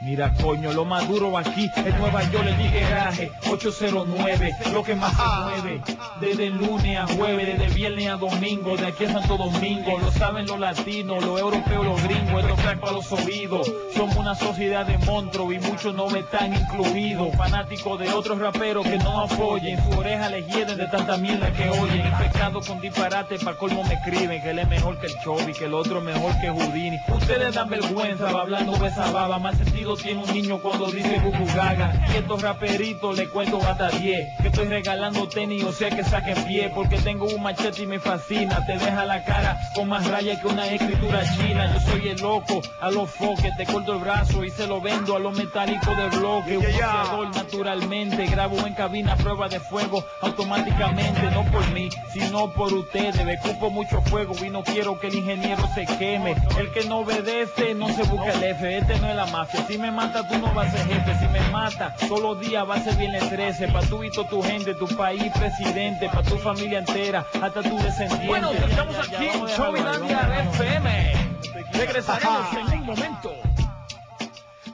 Mira, coño, lo más duro aquí en Nueva York le di garaje 809, lo que más se mueve. Desde lunes a jueves, desde viernes a domingo, de aquí a Santo Domingo. Lo saben los latinos, los europeos, los gringos, esto crack para los oídos. Somos una sociedad de monstruos y muchos no me están incluidos. Fanáticos de otros raperos que no apoyen, su oreja les hieden de tanta mierda que oyen. Infectados con disparate, pa' colmo me escriben que él es mejor que el Chovy, que el otro mejor que Houdini. Ustedes dan vergüenza, va hablando de esa baba, más sentido tiene un niño cuando dice Gaga. Y estos raperitos le cuento hasta 10. Que estoy regalando tenis, o sea que saquen pie. Porque tengo un machete y me fascina. Te deja la cara con más raya que una escritura china. Yo soy el loco, a los foques, te corto el brazo y se lo vendo a los metálicos de bloque. Un boxeador naturalmente, grabo en cabina prueba de fuego automáticamente. No por mí, sino por ustedes. Me cupo mucho fuego y no quiero que el ingeniero se queme. El que no obedece no se busca el F. Este no es la mafia. Si me mata, tú no vas a ser jefe. Si me mata, todos los días va a ser bien el 13. Pa' tú y toda tu gente, tu país, presidente, pa' tu familia entera, hasta tu descendiente. Bueno, estamos aquí en Chovilandia FM. Regresaremos en un momento.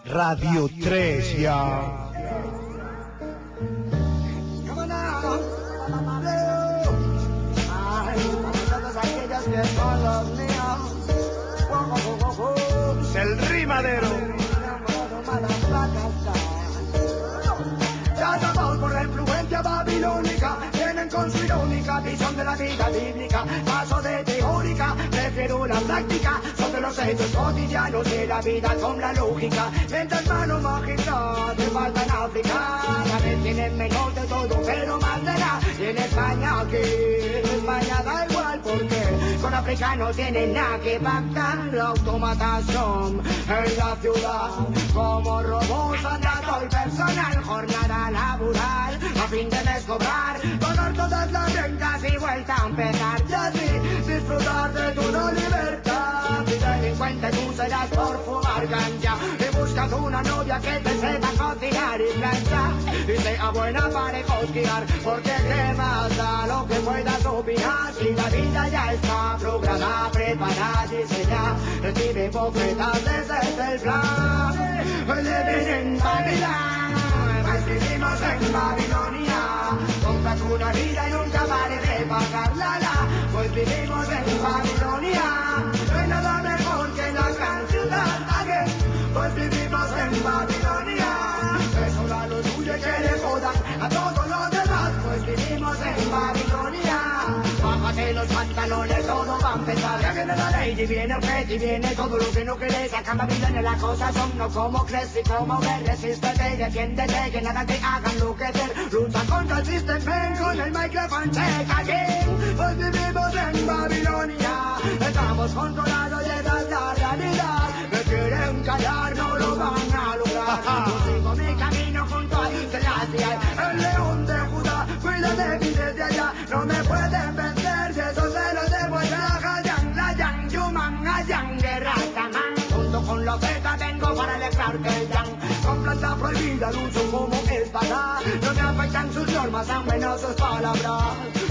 Radio 3, ya. El rimadero. La vida bíblica. Paso de prefiero la práctica, sobre los hechos cotidianos de la vida con la lógica. Mientras mano mágica te falta en África, a ver tienen menos de todo, pero más de nada. Y en España, aquí, en España da igual porque con África no tienen nada que pactar. La automatación en la ciudad, como robots anda todo el personal, jornada laboral, a fin de descobrar, pagar todas las rentas y vuelta a empezar. Y así disfrutar de tu no libertad. Si delincuente tú serás por fumar ganja. Y buscas una novia que te sepa cocinar y planchar. Y sea buena para cosquillar, porque qué más lo que puedas opinar. Si la vida ya está programada, preparada, diseñada, recibe bofetas desde el plan. Living in Babylon, vivimos en Babilonia, compras una vida y nunca parece pagarla, la, pues vivimos en los pantalones, todo va a empezar, ya viene la ley, viene el y viene todo lo que no querés, acá en Babilonia las cosas son no como crees. Y como ves, resístete y defiéndete, que nada te haga enloquecer, lucha contra el sistema con el micrófono check again, pues vivimos en Babilonia, estamos controlados y esa es la realidad, me quieren callar, no lo van a lograr, yo sigo mi camino junto a Celestial, el león de Judá, cuida de mí desde allá, no me pueden vencer, con los Z vengo para alegrarte el Yang, con planta prohibida lucho como espada, no me afectan sus normas, al menos sus palabras,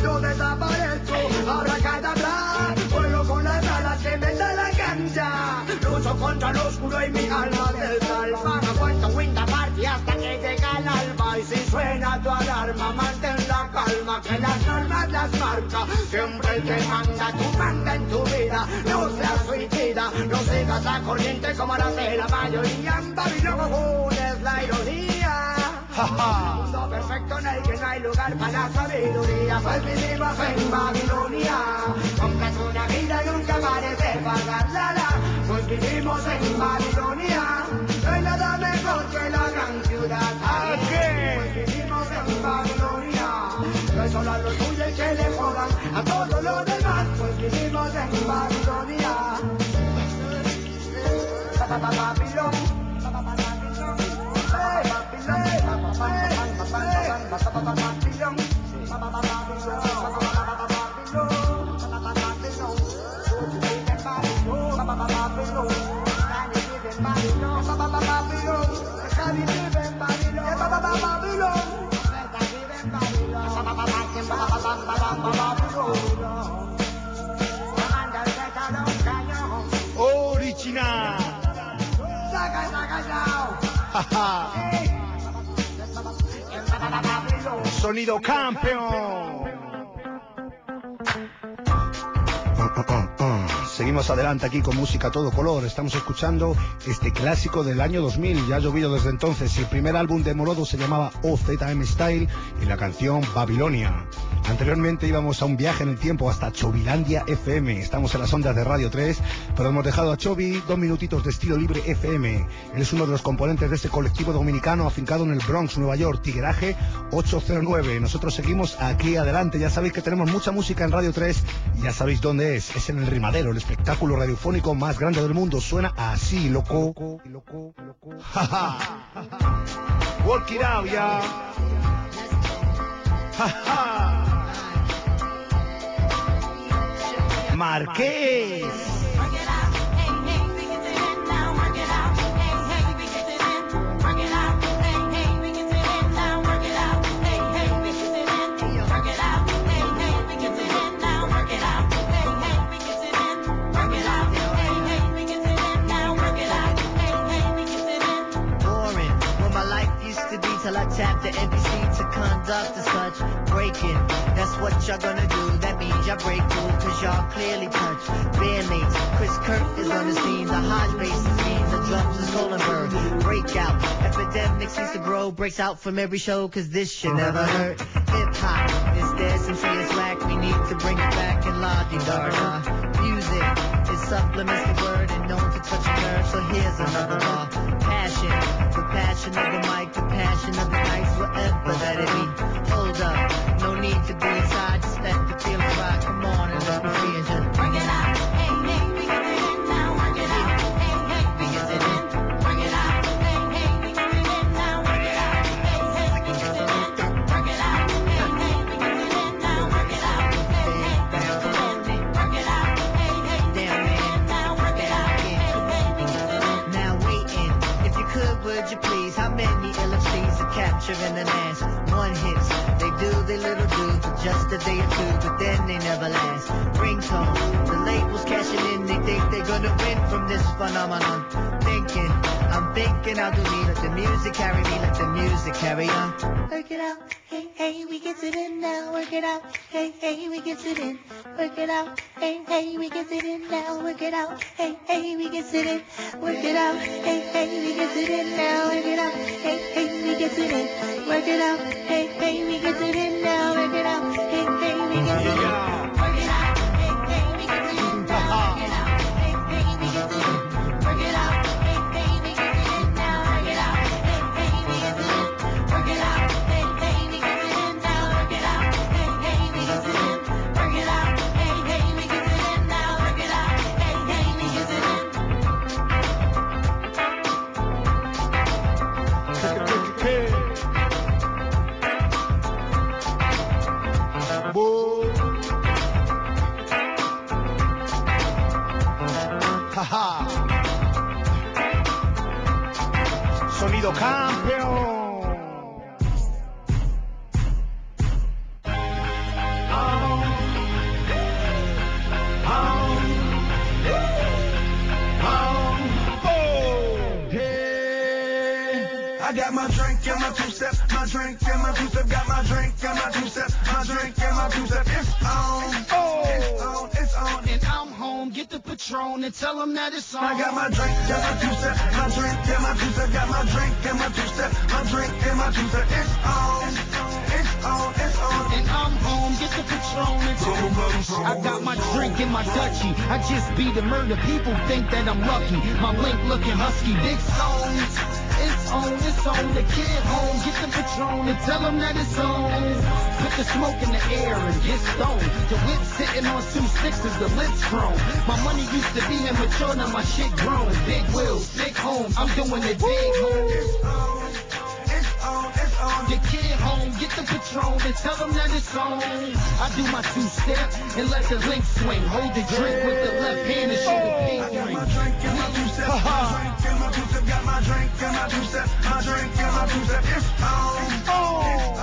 yo desaparezco, ahora cadabra, vuelo con las alas que me da la cancha, lucho contra lo oscuro y mi alma del salva, aguanto Winter Party hasta que llega el alba, y si suena tu alarma, la que las normas las marca, siempre el que manda, tú manda en tu vida, no seas suicida, no sigas la corriente como la de la mayoría, en Babilón es la ironía. Un mundo perfecto en el que no hay lugar para la sabiduría, pues vivimos en Babilonia. Compras una vida y nunca parece pagarla, la, pues vivimos en Babilonia. Original. Sonido campeón. Seguimos adelante aquí con música a todo color. Estamos escuchando este clásico del año 2000. Ya ha llovido desde entonces. El primer álbum de Morodo se llamaba OZM Style y la canción Babilonia. Anteriormente íbamos a un viaje en el tiempo hasta Chovilandia FM. Estamos en las ondas de Radio 3, pero hemos dejado a Chovi dos minutitos de estilo libre FM. Él es uno de los componentes de este colectivo dominicano afincado en el Bronx, Nueva York, Tigueraje 809. Nosotros seguimos aquí adelante. Ya sabéis que tenemos mucha música en Radio 3. Ya sabéis dónde es. Es en el Rimadero, el espectáculo radiofónico más grande del mundo. Suena así, loco. loco, loco. Work it out, ya. Marqués. Tapped the NBC to conduct is such breaking. That's what y'all gonna do. That means y'all break through, cause y'all clearly touch. Barely. Chris Kirk is on the scene. The Hodge bass is mean. The drums is Goldenberg. Breakout. Epidemic seems to grow. Breaks out from every show, cause this shit never hurt. Hip hop is dead. Some say it's whack. We need to bring it back and la di da. Music. It supplements the word and known to touch a nerve. So here's another bar. Passion. Passion of the mic. The passion of the nights. Whatever that it be. Hold up. No need to be inside. Are the mass? One hits. They do their little do for just a day or two, but then they never last. Ringtone. The labels cashing in. They think they're gonna win from this phenomenon. Thinking. I'm thinking I'll do me. Let the music carry me. Let the music carry on. Work it out. Hey, hey, we get it in now. Work it out. Hey, hey, we get it in. Work it out. Hey, hey, we get it in now. Work it out. Hey, hey, we get it in. Work it out. Hey, hey, we get it in now. Work it out. Hey, hey, we get it in. Work it out. Hey, hey, we get it in now. Work it out. Hey, hey, we get it in. Campeón. I got my drink and my two step, my drink and my two step, got my drink and my two step, my drink Patron and tell them that it's on. I got my drink and my two step, my drink and my two step, got my drink and my two step, my drink and my two step. It's on, it's on, it's on, and I'm home. Get the Patron and tell them that it's on. I got my drink in my Dutchie. I just beat the murder. People think that I'm lucky. My link looking husky. Big songs. It's on, it's on. The kid home. Get the Patron and tell them that it's on. Put the smoke in the air and get stoned. The whip sitting on two sixes. The lips grown. My money used to be immature. Now my shit grown. Big wheels, big homes. I'm doing it big home. It's on, it's on. Your kid home, get the Patron and tell them that it's on. I do my two step and let the link swing. Hold the drink with the left hand and show the oh. pink ring. My drink and my two step, my drink and my two step, got my drink and my two step, my drink and my two step. It's on, it's on,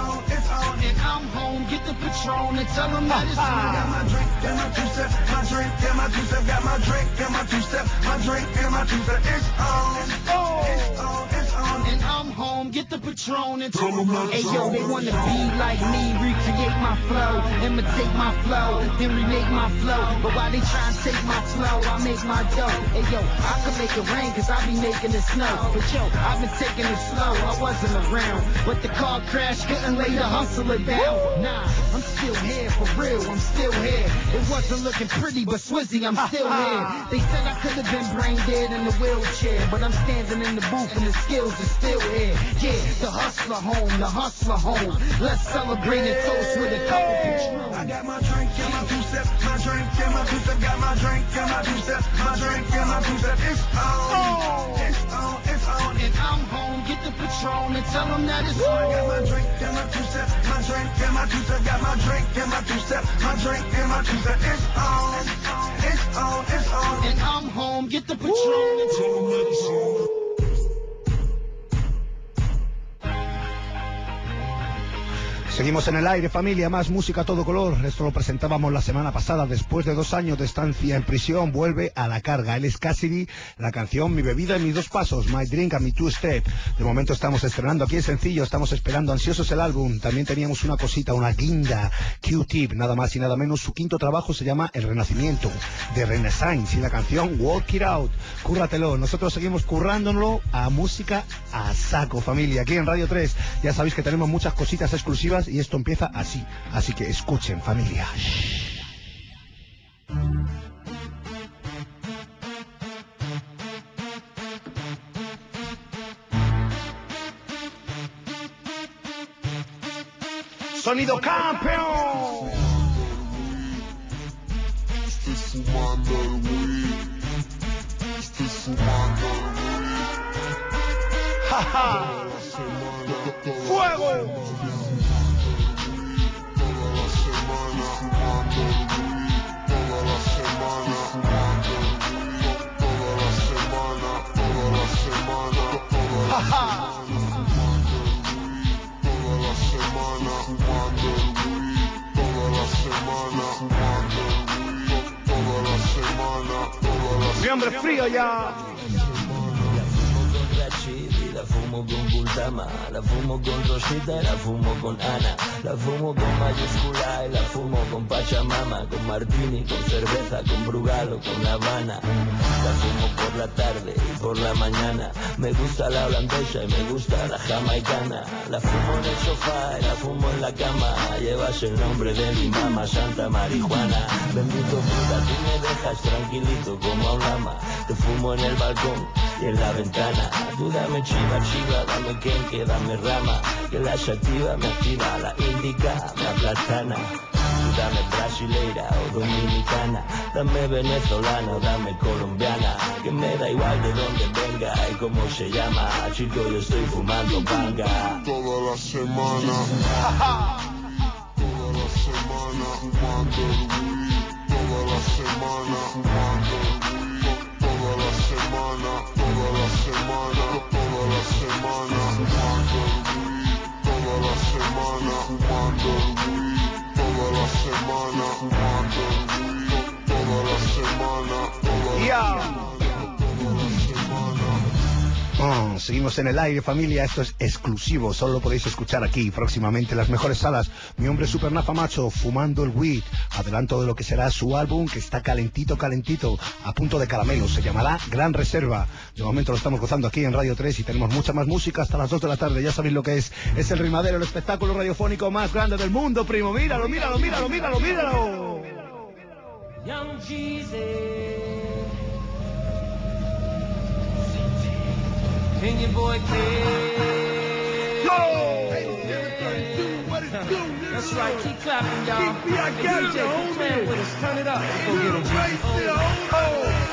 the Patron and tell them that it's I got on. my drink and my two step, my drink and my two step, got my drink and my two step, my drink and my two step. It's on, it's on, it's on. And I'm home, get the Patron and tell them Hey yo, they wanna be like me, recreate my flow, imitate my flow, then remake my flow. But while they try and take my flow, I make my dough. Hey yo, I could make it rain cause I be making it snow. But yo, I've been taking it slow, I wasn't around. But the car crash couldn't lay the hustler down. Nah, I'm still here for real, I'm still here. It wasn't looking pretty, but Swizzy, I'm still here. They said I could have been brain dead in the wheelchair, but I'm standing in the booth and the skills are still here. Yeah, the hustler home, the hustler home. Let's celebrate and toast with a couple Patron. I got my drink and my two step, my drink and my two step, got my drink and my two step, my drink and my two step. It's on, oh. it's on, it's on. And I'm home, get the Patron and tell them that it's I on. got my drink and my two step, my drink and my two step, got my drink and my two step, my drink and my two step. It's on, it's on, it's on. And I'm home, get the Patron and tell them that it's on. Seguimos en el aire, familia, más música a todo color. Esto lo presentábamos la semana pasada. Después de dos años de estancia en prisión, vuelve a la carga. Él es Cassidy, la canción Mi bebida y mis dos pasos, My Drink and My Two Step. De momento estamos estrenando aquí el sencillo, estamos esperando ansiosos el álbum. También teníamos una cosita, una guinda, Q-Tip, nada más y nada menos. Su quinto trabajo se llama El Renacimiento, de Renaissance, y la canción Walk It Out. Cúrratelo. Nosotros seguimos currándonos a música a saco, familia. Aquí en Radio 3 ya sabéis que tenemos muchas cositas exclusivas y esto empieza así. Así que escuchen, familia. Sonido campeón. Estoy fumando el weed. Estoy fumando el weed. ¡Ja, ¡Fuego! Mi hombre frío ya. Fumo con Bultama, la fumo con Rosita la fumo con Ana, la fumo con mayúscula y la fumo con Pachamama, con Martini, con cerveza, con Brugalo, con La Habana, la fumo por la tarde y por la mañana, me gusta la holandesa y me gusta la jamaicana, la fumo en el sofá y la fumo en la cama, llevas el nombre de mi mamá, Santa Marijuana, bendito puta, tú me dejas tranquilito como a un lama, te fumo en el balcón y en la ventana. Tú dame chiva, chiva, dame quenque, dame rama, que la sativa me activa, la indica, me aplatana. Tú dame brasileira o dominicana, dame venezolana dame colombiana, que me da igual de dónde venga y cómo se llama, chico yo estoy fumando panga. Toda la semana. Toda la semana fumando el weed. Toda la semana fumando el semana, toda la semana, toda la semana fumando el weed. Toda la semana fumando el weed. Toda la semana fumando el weed. Toda la semana, toda la Ya. semana, toda la semana. Seguimos en el aire, familia. Esto es exclusivo. Solo lo podéis escuchar aquí próximamente en las mejores salas. Mi hombre Super Nafa Macho, fumando el weed. Adelanto de lo que será su álbum, que está calentito, calentito, a punto de caramelo. Se llamará Gran Reserva. De momento lo estamos gozando aquí en Radio 3 y tenemos mucha más música hasta las 2 de la tarde. Ya sabéis lo que es. Es el rimadero, el espectáculo radiofónico más grande del mundo, primo. Míralo, míralo, míralo, míralo, míralo. Young Jesus. and your boy Ted. Yo! That's right, keep clapping, y'all. Keep me, I got DJ, it, homie. With us. Turn it up. Go get him. Oh, oh.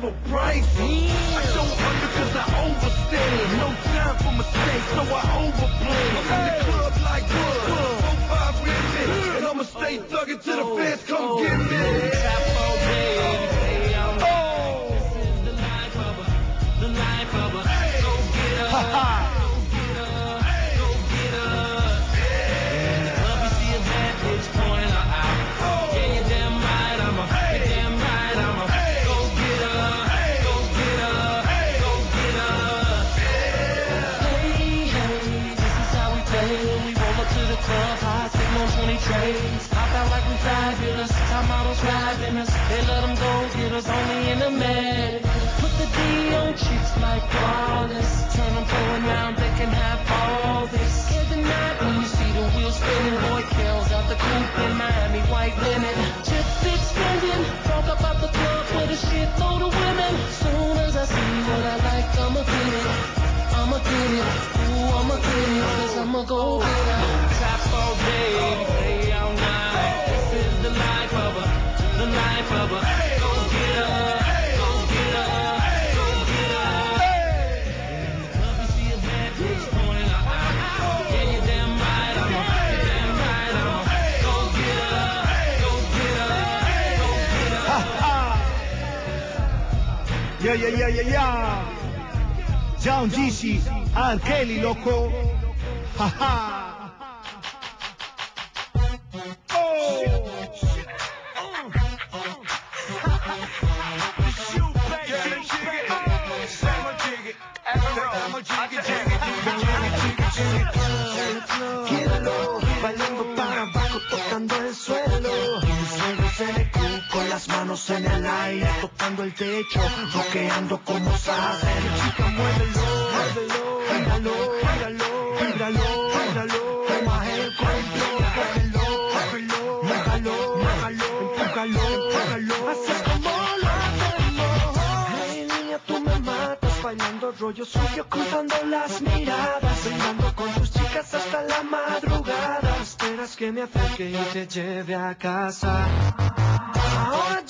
double price. I show under cause I overstand. No time for mistakes, so I overblend. I'm in the club like blood. Four, five, and I'ma stay thugging till the fans come get me. Già un dici, anche lì loco. Ah ah. En el aire, tocando el techo, bloqueando como saben. Chica, muévelo, muévelo, gíralo, gíralo, gíralo, gíralo. Toma el control, cógelo, cógelo, mágalo, mágalo, empújalo, empújalo. Así es como lo hacemos. Niña, tú me matas, bailando rollo suyo, cruzando las miradas, bailando con tus chicas hasta la madrugada. Esperas que me acerque y te lleve a casa. Ahora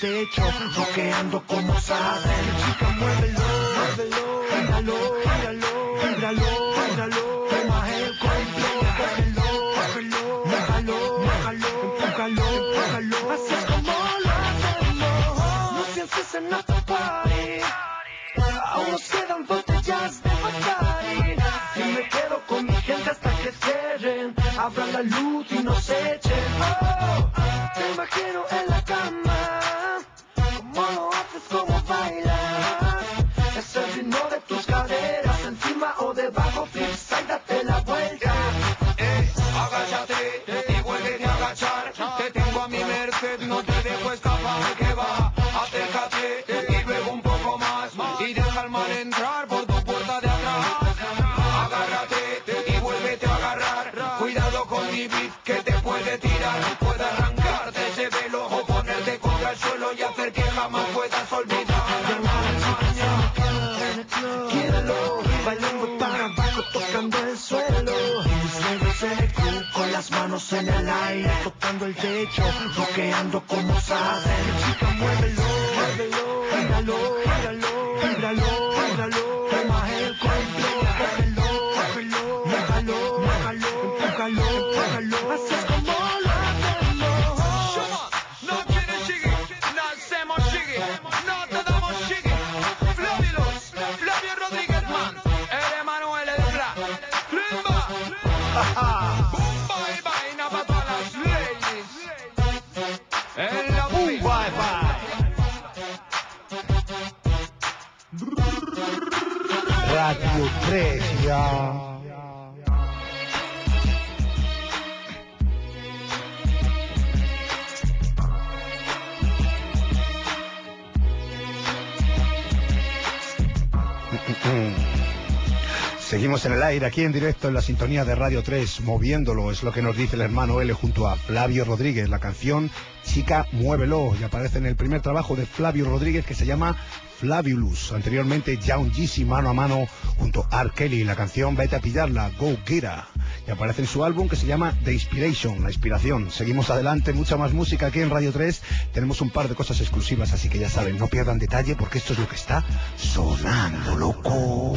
techo, bloqueando como saben. Chica, muévelo, muévelo, míralo, míralo, míralo. aquí en directo en la sintonía de Radio 3, moviéndolo, es lo que nos dice el hermano L junto a Flavio Rodríguez. La canción Chica, muévelo, y aparece en el primer trabajo de Flavio Rodríguez que se llama Flaviolus. Anteriormente, Young Jeezy mano a mano junto a R. Kelly. La canción Vete a pillarla, Go Gira. Y aparece en su álbum que se llama The Inspiration, la inspiración. Seguimos adelante, mucha más música aquí en Radio 3. Tenemos un par de cosas exclusivas, así que ya saben, no pierdan detalle porque esto es lo que está sonando, loco.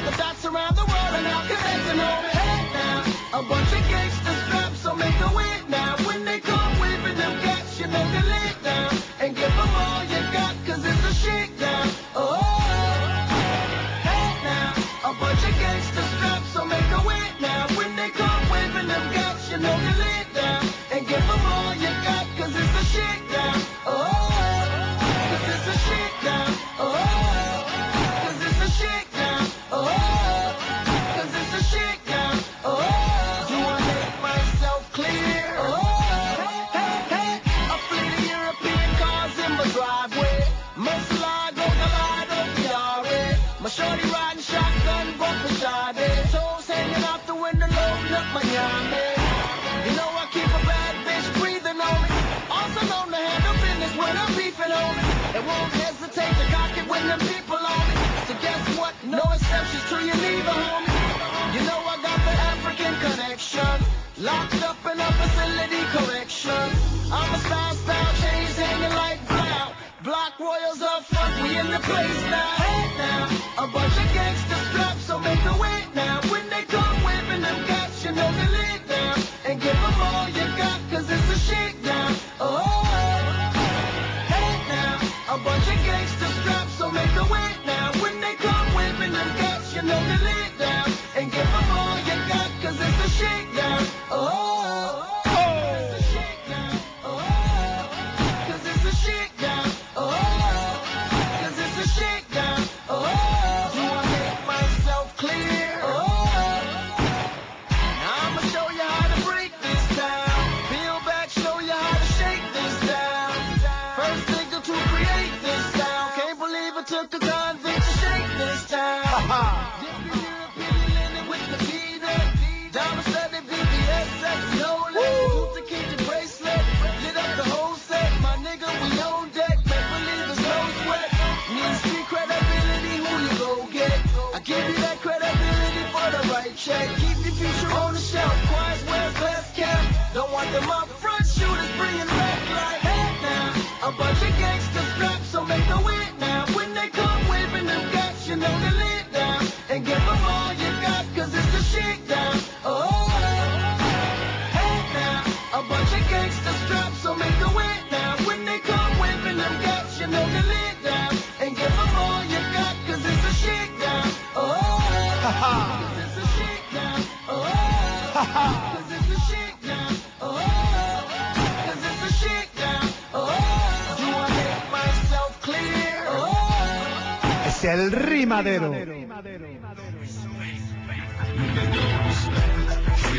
now around the world and I'll connect them all. el rimadero. We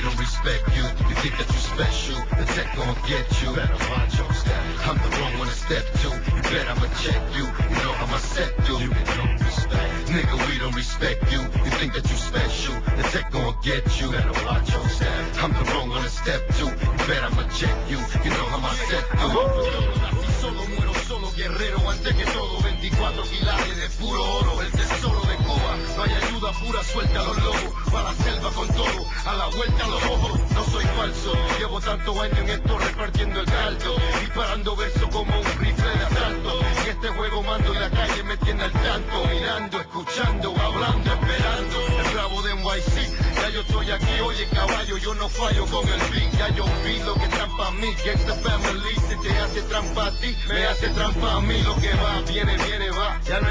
don't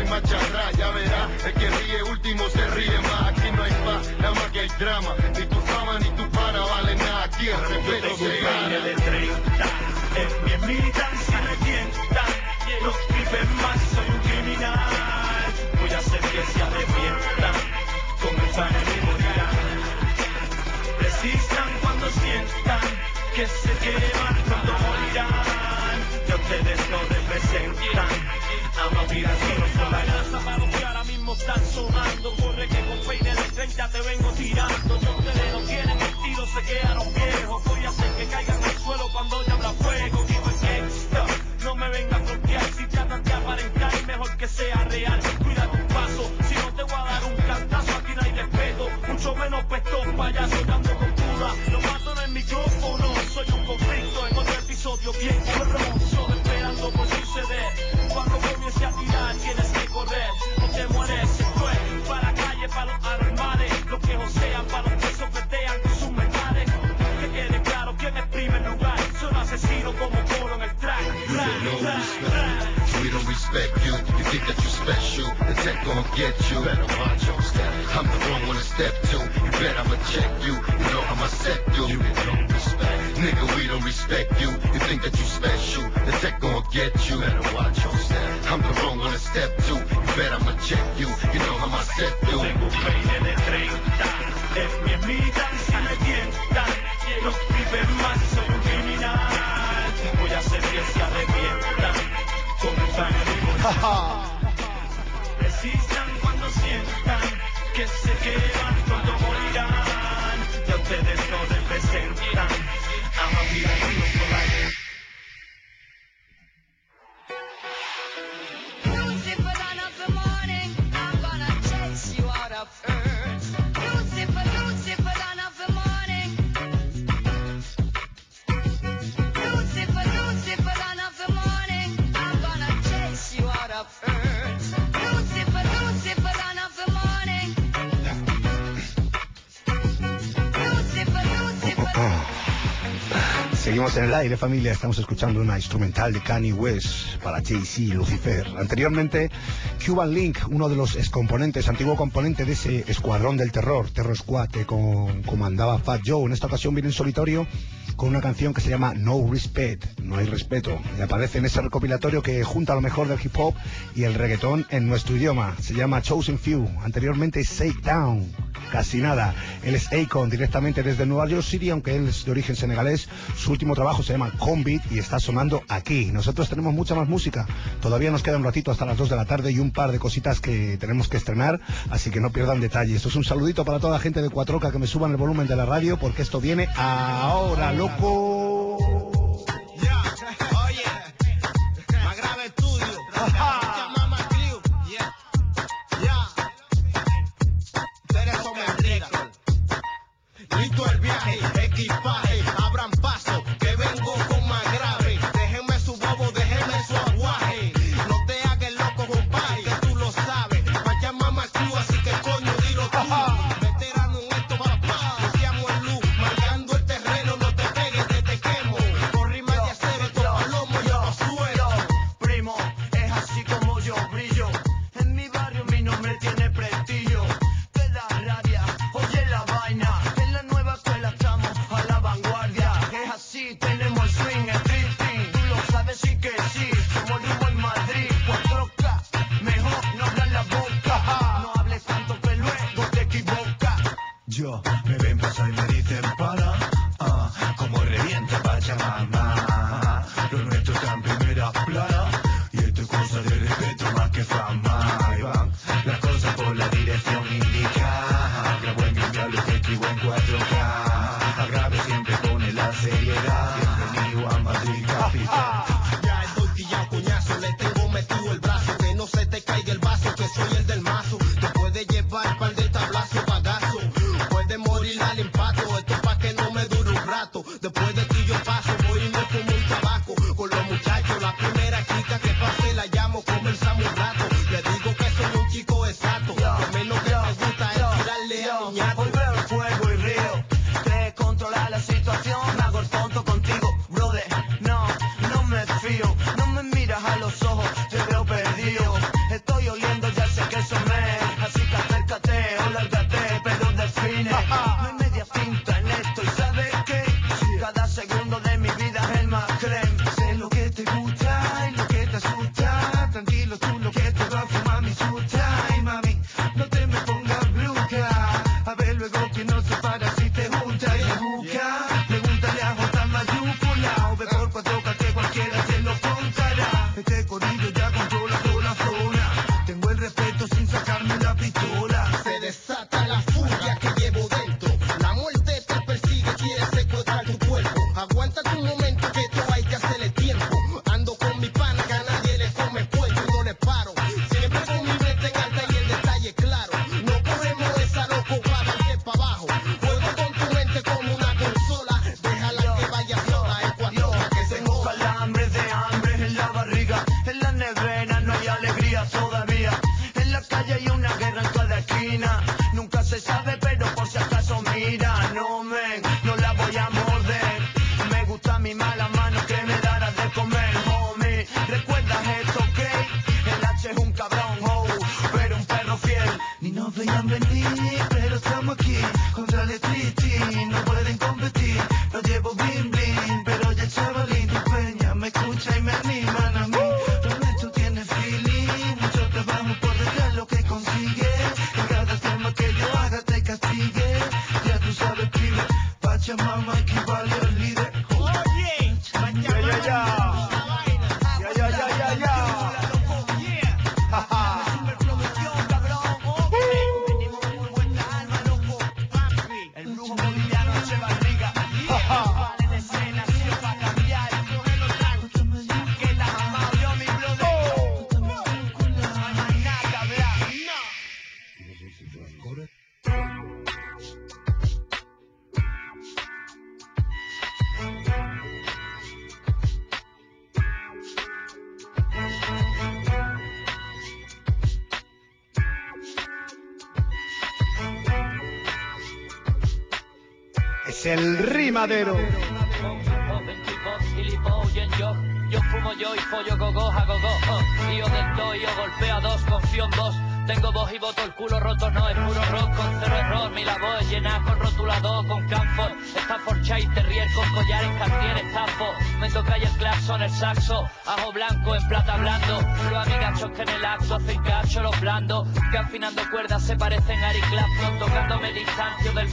my job. Seguimos en el aire, familia. Estamos escuchando una instrumental de Kanye West para Jay-Z Lucifer. Anteriormente, Cuban Link, uno de los excomponentes, antiguo componente de ese escuadrón del terror, Terror Squad, que comandaba Fat Joe. En esta ocasión viene en solitario con una canción que se llama No Respect, No hay respeto. Y aparece en ese recopilatorio que junta lo mejor del hip hop y el reggaetón en nuestro idioma. Se llama Chosen Few, anteriormente Shake Down. Casi nada. Él es Akon, directamente desde Nueva York City, aunque él es de origen senegalés. Su último trabajo se llama Convit y está sonando aquí. Nosotros tenemos mucha más música. Todavía nos queda un ratito hasta las 2 de la tarde y un par de cositas que tenemos que estrenar, así que no pierdan detalle. Esto es un saludito para toda la gente de Cuatroca que me suban el volumen de la radio porque esto viene ahora. Lo lóko. Yo fumo yo y follo gogo a oh. Del do y yo golpeo a dos, confío en vos Tengo voz y voto el culo roto, no es puro rock con cero error Mi la voz llena con rotulador, con camphor Stafford Chase, Terrier con collares, Cartier, Staffo Me toca el claxon, el saxo Ajo blanco en plata blando Los amigachos que en el acto hacen cacho los blandos Que afinando cuerdas se parecen a Eric Clapton Tocándome distancio del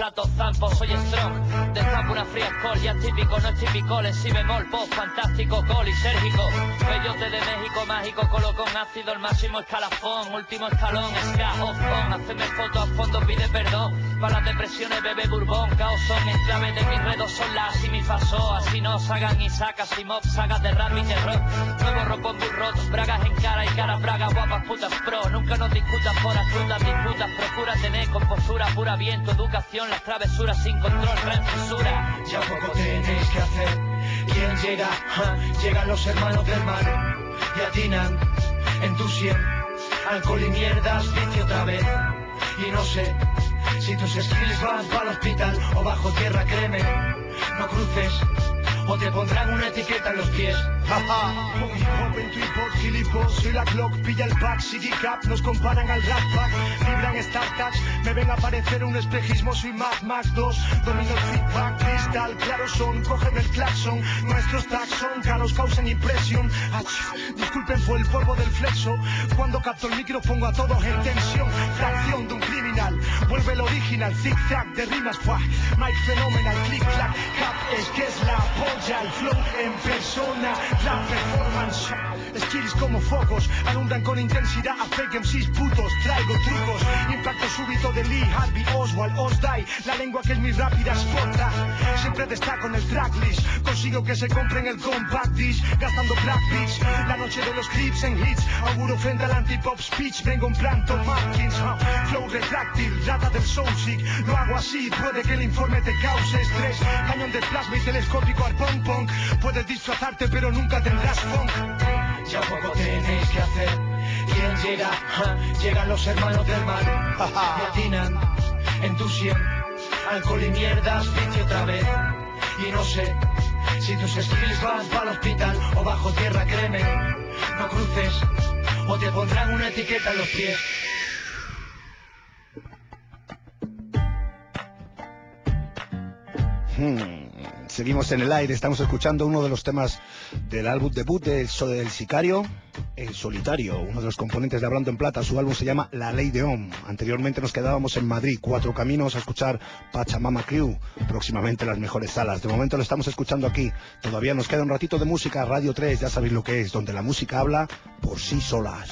platos zampos. Soy strong, destapo una fría escol Ya es típico, no es típico, le si bemol Post fantástico, colisérgico. Bellote de México mágico Colo con ácido el máximo escalafón Último escalón, ska, off on Haceme fotos a fondo, pide perdón Para las depresiones, bebe bourbon Caos son en clave de mis redos Son las y mi faso Así no sagan y sacas y mob Sagas de rap y Nuevo rock con burrot Bragas en cara y cara bragas Guapas putas pro Nunca nos discutas por astutas disputas Procura tener compostura pura viento Educación, las travesuras sin control Ren censura Ya poco tenéis que hacer. ¿Quién llega? Ja, Llegan los hermanos del mar y atinan en tu sien. Alcohol y mierdas, vicio otra vez. Y no sé si tus skills van para el hospital o bajo tierra, créeme. No cruces o te pondrán una etiqueta en los pies. Soy la clock, pilla el pack, Siggy Cap, nos comparan al Rat Pack, vibran startups, me ven aparecer un espejismo, soy Mad Max 2, domino el feedback, cristal, claro son, cogen el claxon, nuestros tags son caros, causan impresión, Ach, disculpen fue el polvo del flexo, cuando capto el micro pongo a todos en tensión, fracción de un criminal, vuelve el original, zig-zag de rimas, fuah, Mike fenomenal, click clack, cap, es que es la polla, el flow en persona, la performance. Skills como focos, alumbran con intensidad a fake MCs putos. Traigo trucos, impacto súbito de Lee, Harvey, Oswald, Osdai. La lengua que es muy rápida exporta. Siempre destaco en el tracklist. Consigo que se compren el compact disc, gastando black beats. La noche de los clips en hits. Auguro frente al anti-pop speech. Vengo en plan Tom Atkins. huh. Flow retráctil, rata del soul sick. Lo hago así, puede que el informe te cause estrés. Cañón de plasma y telescópico al pong pong. Puedes disfrazarte, pero nunca tendrás funk. ya poco tenéis que hacer. ¿Quién llega? Ja, llegan los hermanos del mal. Y atinan en tu sien. Alcohol y mierdas, vicio otra vez. Y no sé si tus skills van para el hospital o bajo tierra, créeme. No cruces o te pondrán una etiqueta en los pies. Hmm, Seguimos en el aire, estamos escuchando uno de los temas del álbum debut de del Sicario, El Solitario, uno de los componentes de Hablando en Plata. Su álbum se llama La Ley de Om. Anteriormente nos quedábamos en Madrid, cuatro caminos a escuchar Pachamama Crew, próximamente las mejores salas. De momento lo estamos escuchando aquí. Todavía nos queda un ratito de música, Radio 3, ya sabéis lo que es, donde la música habla por sí solas.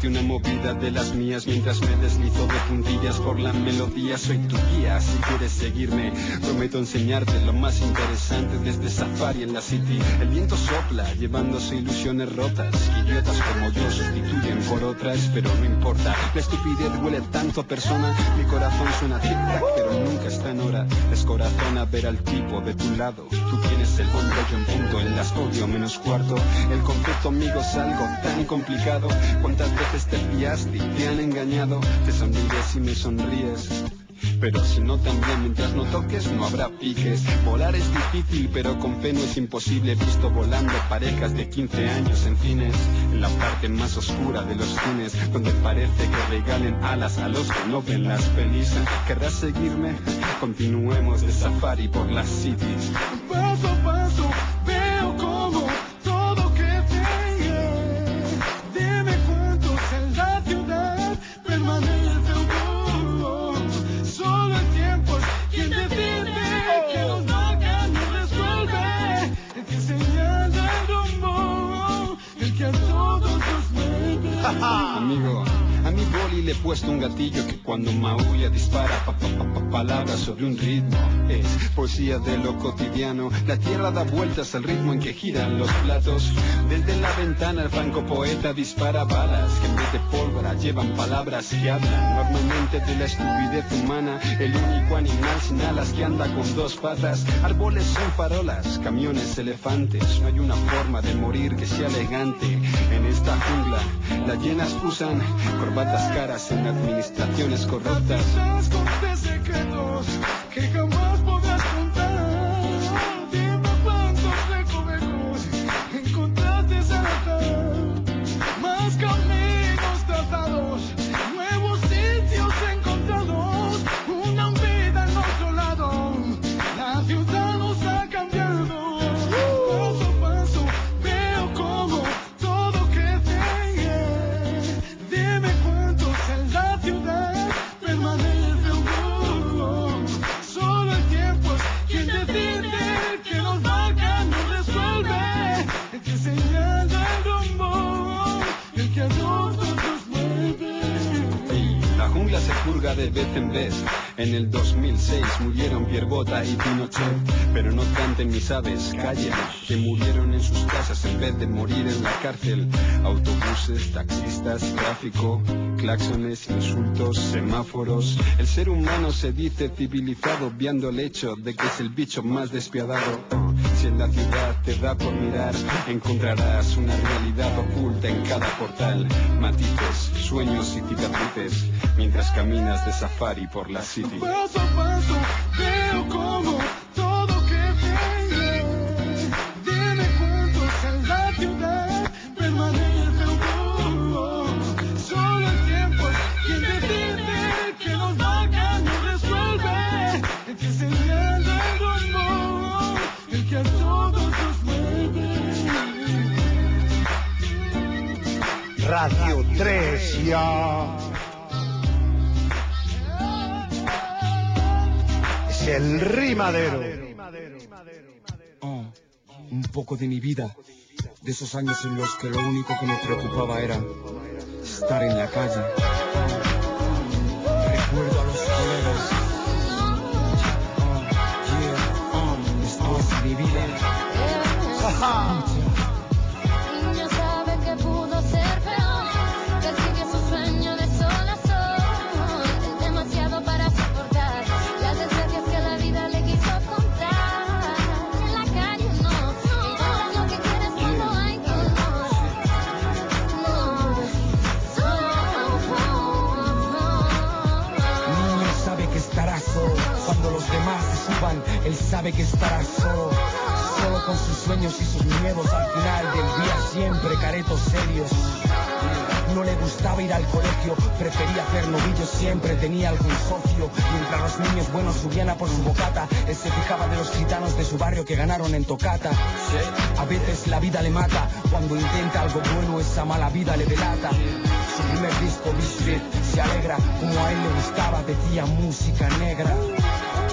Contarte una movida de las mías mientras me deslizo de puntillas por la melodía. Soy tu guía, si quieres seguirme, prometo enseñarte lo más interesante desde Safari en la City. El viento sopla, llevándose ilusiones rotas. Idiotas como yo sustituyen por otras, pero no importa. La estupidez huele tanto a persona. Mi corazón suena tic-tac, pero nunca está en hora. Descorazona ver al tipo de tu lado. Tú tienes el buen rollo en punto, en las menos cuarto. El concepto amigo es algo tan complicado. ¿Cuántas te te han engañado? Te sonríes y me sonríes. Pero si no también mientras no toques no habrá piques Volar es difícil pero con fe es imposible He visto volando parejas de 15 años en cines En la parte más oscura de los cines Donde parece que regalen alas a los que no ven las pelis ¿Querrás seguirme? Continuemos de safari por las cities Paso paso veo Amigo, boli le he puesto un gatillo que cuando maulla dispara pa, pa, pa, pa- palabras sobre un ritmo. Es poesía de lo cotidiano. La tierra da vueltas al ritmo en que giran los platos. Desde la ventana el franco poeta dispara balas que en vez de pólvora llevan palabras que hablan. Normalmente de la estupidez humana, el único animal sin alas que anda con dos patas. Árboles son farolas, camiones elefantes. No hay una forma de morir que sea elegante. En esta jungla, las llenas usan corbatas caras en administraciones corruptas. Secretos que jamás podrás La jungla se purga de vez en vez. En el 2006 murieron Pierbota y Pinochet. Pero no canten mis aves, callen, que murieron en sus casas en vez de morir en la cárcel. Autobuses, taxistas, tráfico, claxones, insultos, semáforos. El ser humano se dice civilizado, obviando el hecho de que es el bicho más despiadado. La ciudad te da por mirar, encontrarás una realidad oculta en cada portal. Matices, sueños y cicatrices, mientras caminas de safari por la city. Paso a paso veo como Radio 3. Es el rimadero. Ah, un poco de mi vida, de esos años en los que lo único que me preocupaba era estar en la calle. Recuerdo a los colegas. Ah, ah, mi vida. Él sabe que estará solo. Solo con sus sueños y sus miedos al final del día siempre caretos serios. No le gustaba ir al colegio, prefería hacer novillo siempre, tenía algún socio. Mientras los niños buenos subían a por su bocata, él se fijaba de los gitanos de su barrio que ganaron en tocata. A veces la vida le mata, cuando intenta algo bueno esa mala vida le delata. Su primer disco, Street, se alegra, como a él le gustaba, decía música negra.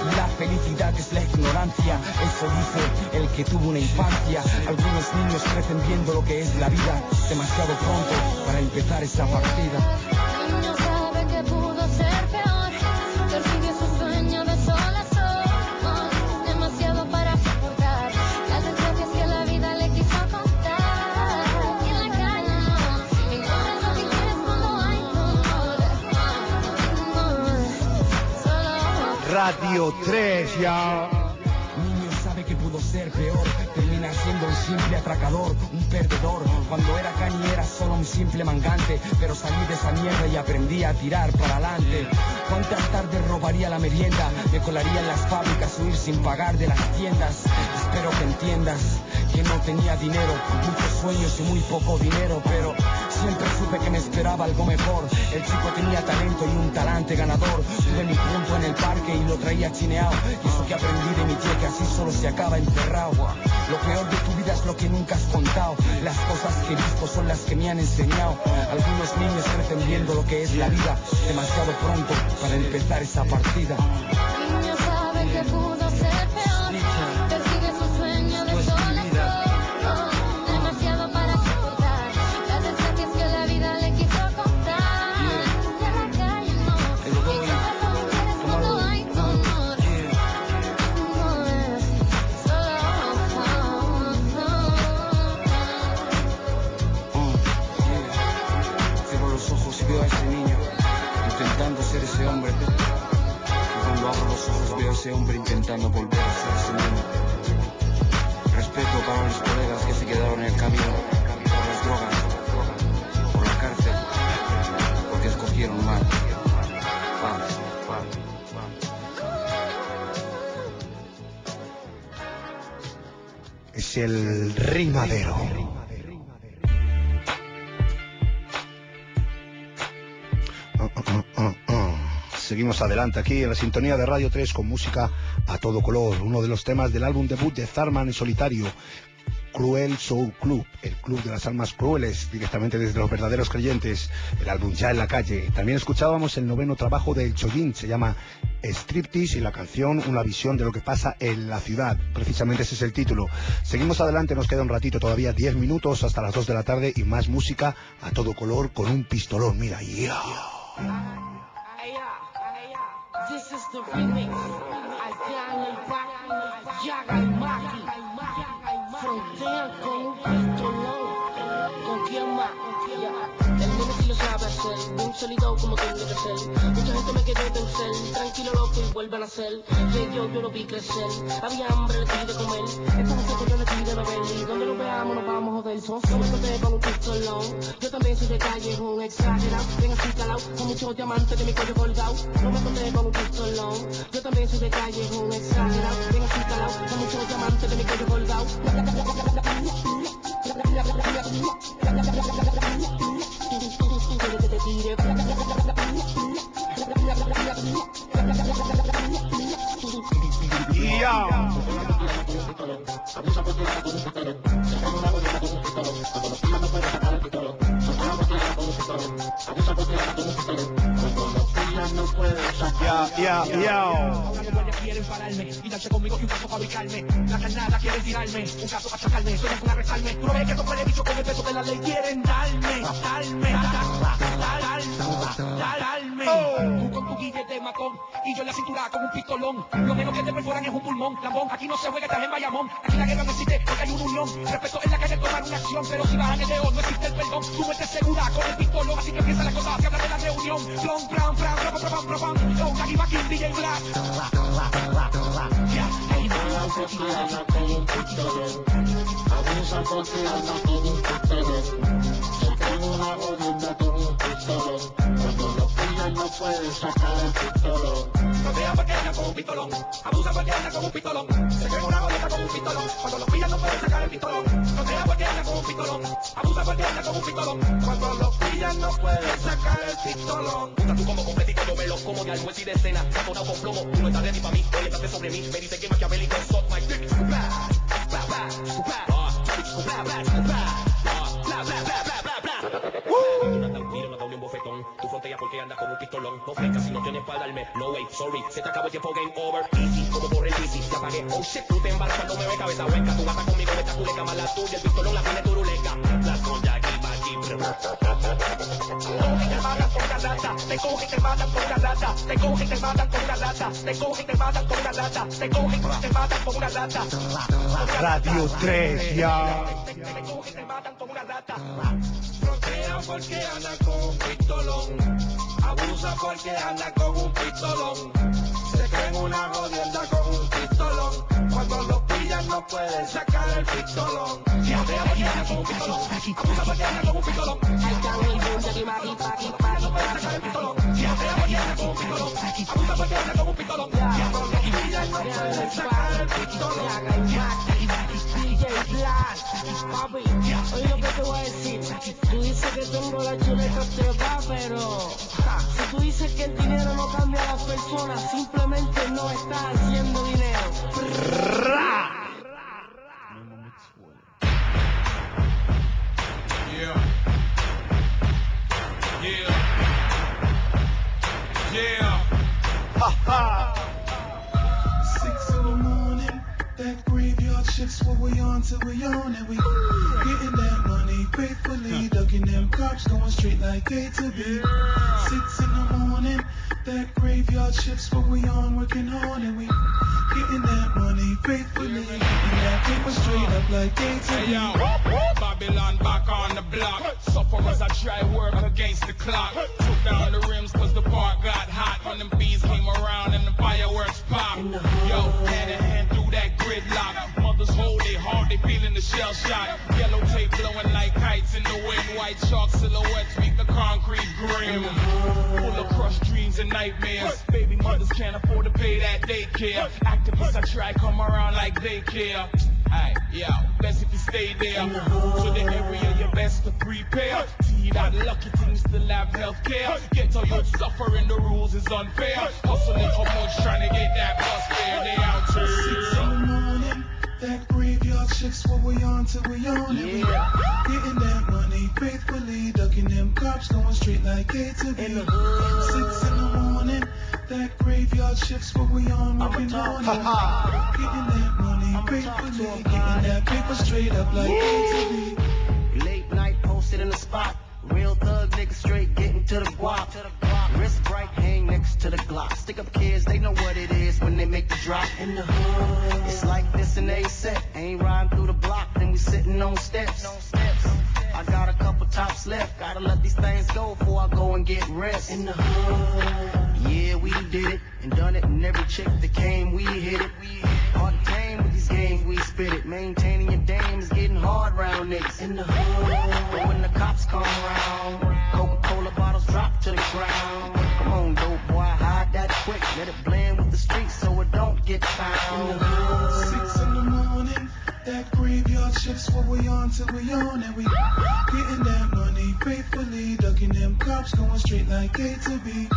La felicidad es la ignorancia, eso dice el que tuvo una infancia. Algunos niños crecen viendo lo que es la vida, demasiado pronto para empezar esa partida. Radio 3, ya. Niño sabe que pudo ser peor, termina siendo un simple atracador, un perdedor. Cuando era cañi era solo un simple mangante, pero salí de esa mierda y aprendí a tirar para adelante. ¿Cuántas tardes robaría la merienda? Me colaría en las fábricas, huir sin pagar de las tiendas. Espero que entiendas que no tenía dinero, muchos sueños y muy poco dinero, pero siempre supe que me esperaba algo mejor. El chico tenía talento y un talante ganador. Tuve mi punto en el parque y lo traía chineado. Y eso que aprendí de mi tía que así solo se acaba encerrado. Lo peor de tu vida es lo que nunca has contado. Las cosas que visto son las que me han enseñado. Algunos niños crecen viendo lo que es la vida demasiado pronto para empezar esa partida. Que pudo ser Seguimos adelante aquí en la sintonía de Radio 3 con música a todo color. Uno de los temas del álbum debut de Zarman en solitario. Cruel Soul Club, el club de las almas crueles, directamente desde los verdaderos creyentes, el álbum ya en la calle. También escuchábamos el noveno trabajo del Choyin, se llama Striptease y la canción Una visión de lo que pasa en la ciudad. Precisamente ese es el título. Seguimos adelante, nos queda un ratito, todavía 10 minutos hasta las 2 de la tarde y más música a todo color con un pistolón. Mira, yeah. a remix. Bien sólido como tiene que ser. Mucha gente me quiere vencer, tranquilo loco y vuelve a nacer. Que yo, lo vi crecer, había hambre, le de comer. Estaba seco, yo le di de. Y donde lo veamos nos vamos a joder. Me corté con un pistolón. Yo también soy de calle, un exagerado. Ven así calado, con muchos diamantes de mi cuello colgado. No me corté con un pistolón. Yo también soy de calle, un exagerado. Ven así calado, con muchos diamantes de mi cuello colgado. Yo. Ya, ya, ya. Guardias quieren pararme y darse conmigo y un caso para ubicarme. La carnada quieren tirarme, un caso para sacarme, sueñan con arrestarme. Tú no ves que estos bicho con el peso de la ley quieren darme, darme, darme, darme. Tú con tu guillete macón y yo en la cintura con un pistolón. Lo menos que te perforan es un pulmón, lambón. Aquí no se juega, estás en Bayamón. Aquí la guerra no existe porque hay una unión. Respeto en la calle tomar una acción, pero si bajan el dedo no existe el perdón. Tú muerte segura con el pistolón, así que empieza la cosa, se habla de la reunión. Plom, pram, pram, Abusa anda con un pistolón. Cuando los pillan no pueden sacar el pistolón. Puta tu como completito, yo me lo como de almuerzo y de cena. Satonado con plomo, tú no estás ready pa' mí. Oriéntate sobre mí, me dice que maquiavélico suck my dick. Ah, ah, blah, blah, blah, blah. Jonathan, mira, me da un bofetón. Tu frontera porque andas con un pistolón. No flecas si no tienes para darme. No way, sorry. Se te acabó el tiempo, game over. Easy, como corre el easy. Ya pagué. Oh shit, tú te embalas cuando me ve cabeza hueca. Tu gata conmigo, esta culeca más la tuya. El pistolón la tiene turuleca. Las con Jackie, Te Te coge y te matan con una lata. Te coge y te matan con una lata. Te coge y te matan con una lata. Te coge y te matan con una lata. Radio 3, ya. Te coge y te matan con una lata. Frontea porque anda con un pistolón. Abusa porque anda con un pistolón. Se creen una jodienda con un pistolón. Pillan no pueden sacar el pistolón. Frontea porque anda con un pistolón. Porque anda con un pistolón. No pueden sacar el pistolón. Frontea porque anda con un pistolón. Porque anda con un pistolón. Cuando los pillan no pueden sacar el pistolón. DJ Blast, papi, oye lo que te voy a decir. Tú dices que tengo la chuleta trepa, pero si tú dices que el dinero no cambia a las personas, simplemente no estás haciendo dinero. Yeah. Yeah. Yeah. Shift's what we on till we on and we getting that money faithfully, ducking them cops going straight like A to B. Six in the morning, that graveyard shift's what we on working on and we getting that money faithfully, getting that paper straight up like A to B. Babylon back on the block. Suffer as I try work against the clock. Took down the rims cause the park got hot. When them bees came around and the fireworks pop. Yo, hand in hand through that gridlock. Mothers hold their hard, they feeling the shell shock. Yellow tape blowing like kites in the wind. White chalk silhouettes make the concrete grim. Full of crushed dreams and nightmares. Baby mothers can't afford to pay that daycare. Activists I try come around like they care. Aye, yeah, best if you stay there. To the area, you best to prepare. See that lucky things still have health care. Get all your suffering, the rules is unfair. Hustling how much trying to get that bus fare. They out here. That graveyard shift's what we on till we on. And we getting that money faithfully, ducking them cops going straight like A to B. Six in the morning, that graveyard shift's what we on on. and we getting that money faithfully, getting that paper straight up like A to B. Late night posted in the spot. Real thug nigga straight getting to the guap. Wrist bright, hang next to the Glock. Stick up kids, they know what it is when they make the drop. In the hood, it's like this and they set. Ain't riding through the block, then we sitting on steps. I got a couple tops left, gotta let these things go before I go and get rest. In the hood, yeah, we did it and done it, and every chick that came, we hit it. Hard to tame with these games, we spit it. Maintaining your dame is getting hard round niggas. In the hood, but when the cops come around, Coca-Cola bottles drop to the ground. Come on, dope boy, hide that quick, let it blend with the streets so it don't get found. Shift's what we on till we on and we getting that money faithfully, ducking them cops going straight like A to B.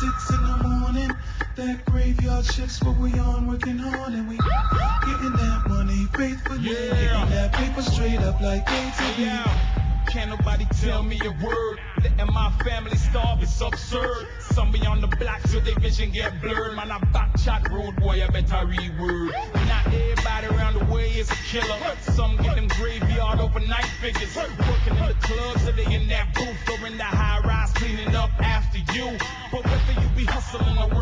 Six in the morning, that graveyard shift's what we on working on and we getting that money faithfully, getting that paper straight up like A to B. Can't nobody tell me a word. Letting my family starve is absurd. Some be on the block till their vision get blurred. Man, I back chat road boy, I better reword. Not everybody around the way is a killer. Some get them graveyard overnight figures. Working in the clubs or they in that booth or in the high rise cleaning up after you. But whether you be hustling or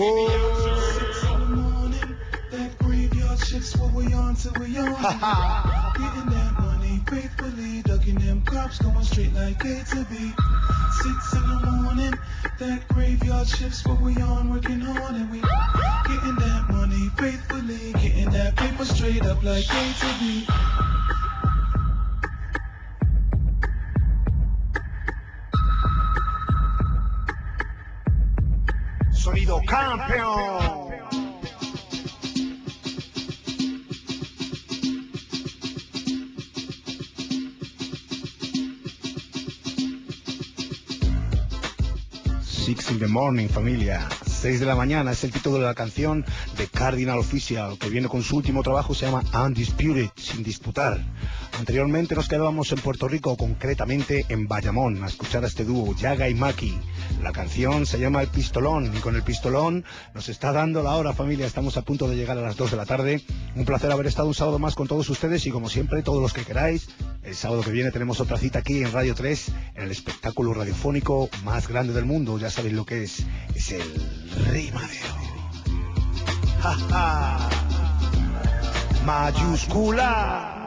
morning, that graveyard what we on till we on. Getting that money faithfully, ducking them cops going straight like A to B. Six in the morning, that graveyard chips, but we on working hard and we getting that money faithfully, getting that paper straight up like A to B. Campeón. Six in the morning, familia. 6 de la mañana es el título de la canción de Cardinal Official, que viene con su último trabajo, se llama Undisputed, sin disputar. Anteriormente nos quedábamos en Puerto Rico, concretamente en Bayamón, a escuchar a este dúo, Yaga y Maki. La canción se llama El Pistolón, y con el pistolón nos está dando la hora, familia. Estamos a punto de llegar a las 2 de la tarde. Un placer haber estado un sábado más con todos ustedes y como siempre, todos los que queráis, el sábado que viene tenemos otra cita aquí en Radio 3, en el espectáculo radiofónico más grande del mundo. Ya sabéis lo que es. Es el Rimadero. ¡Ja, ja! Mayúscula.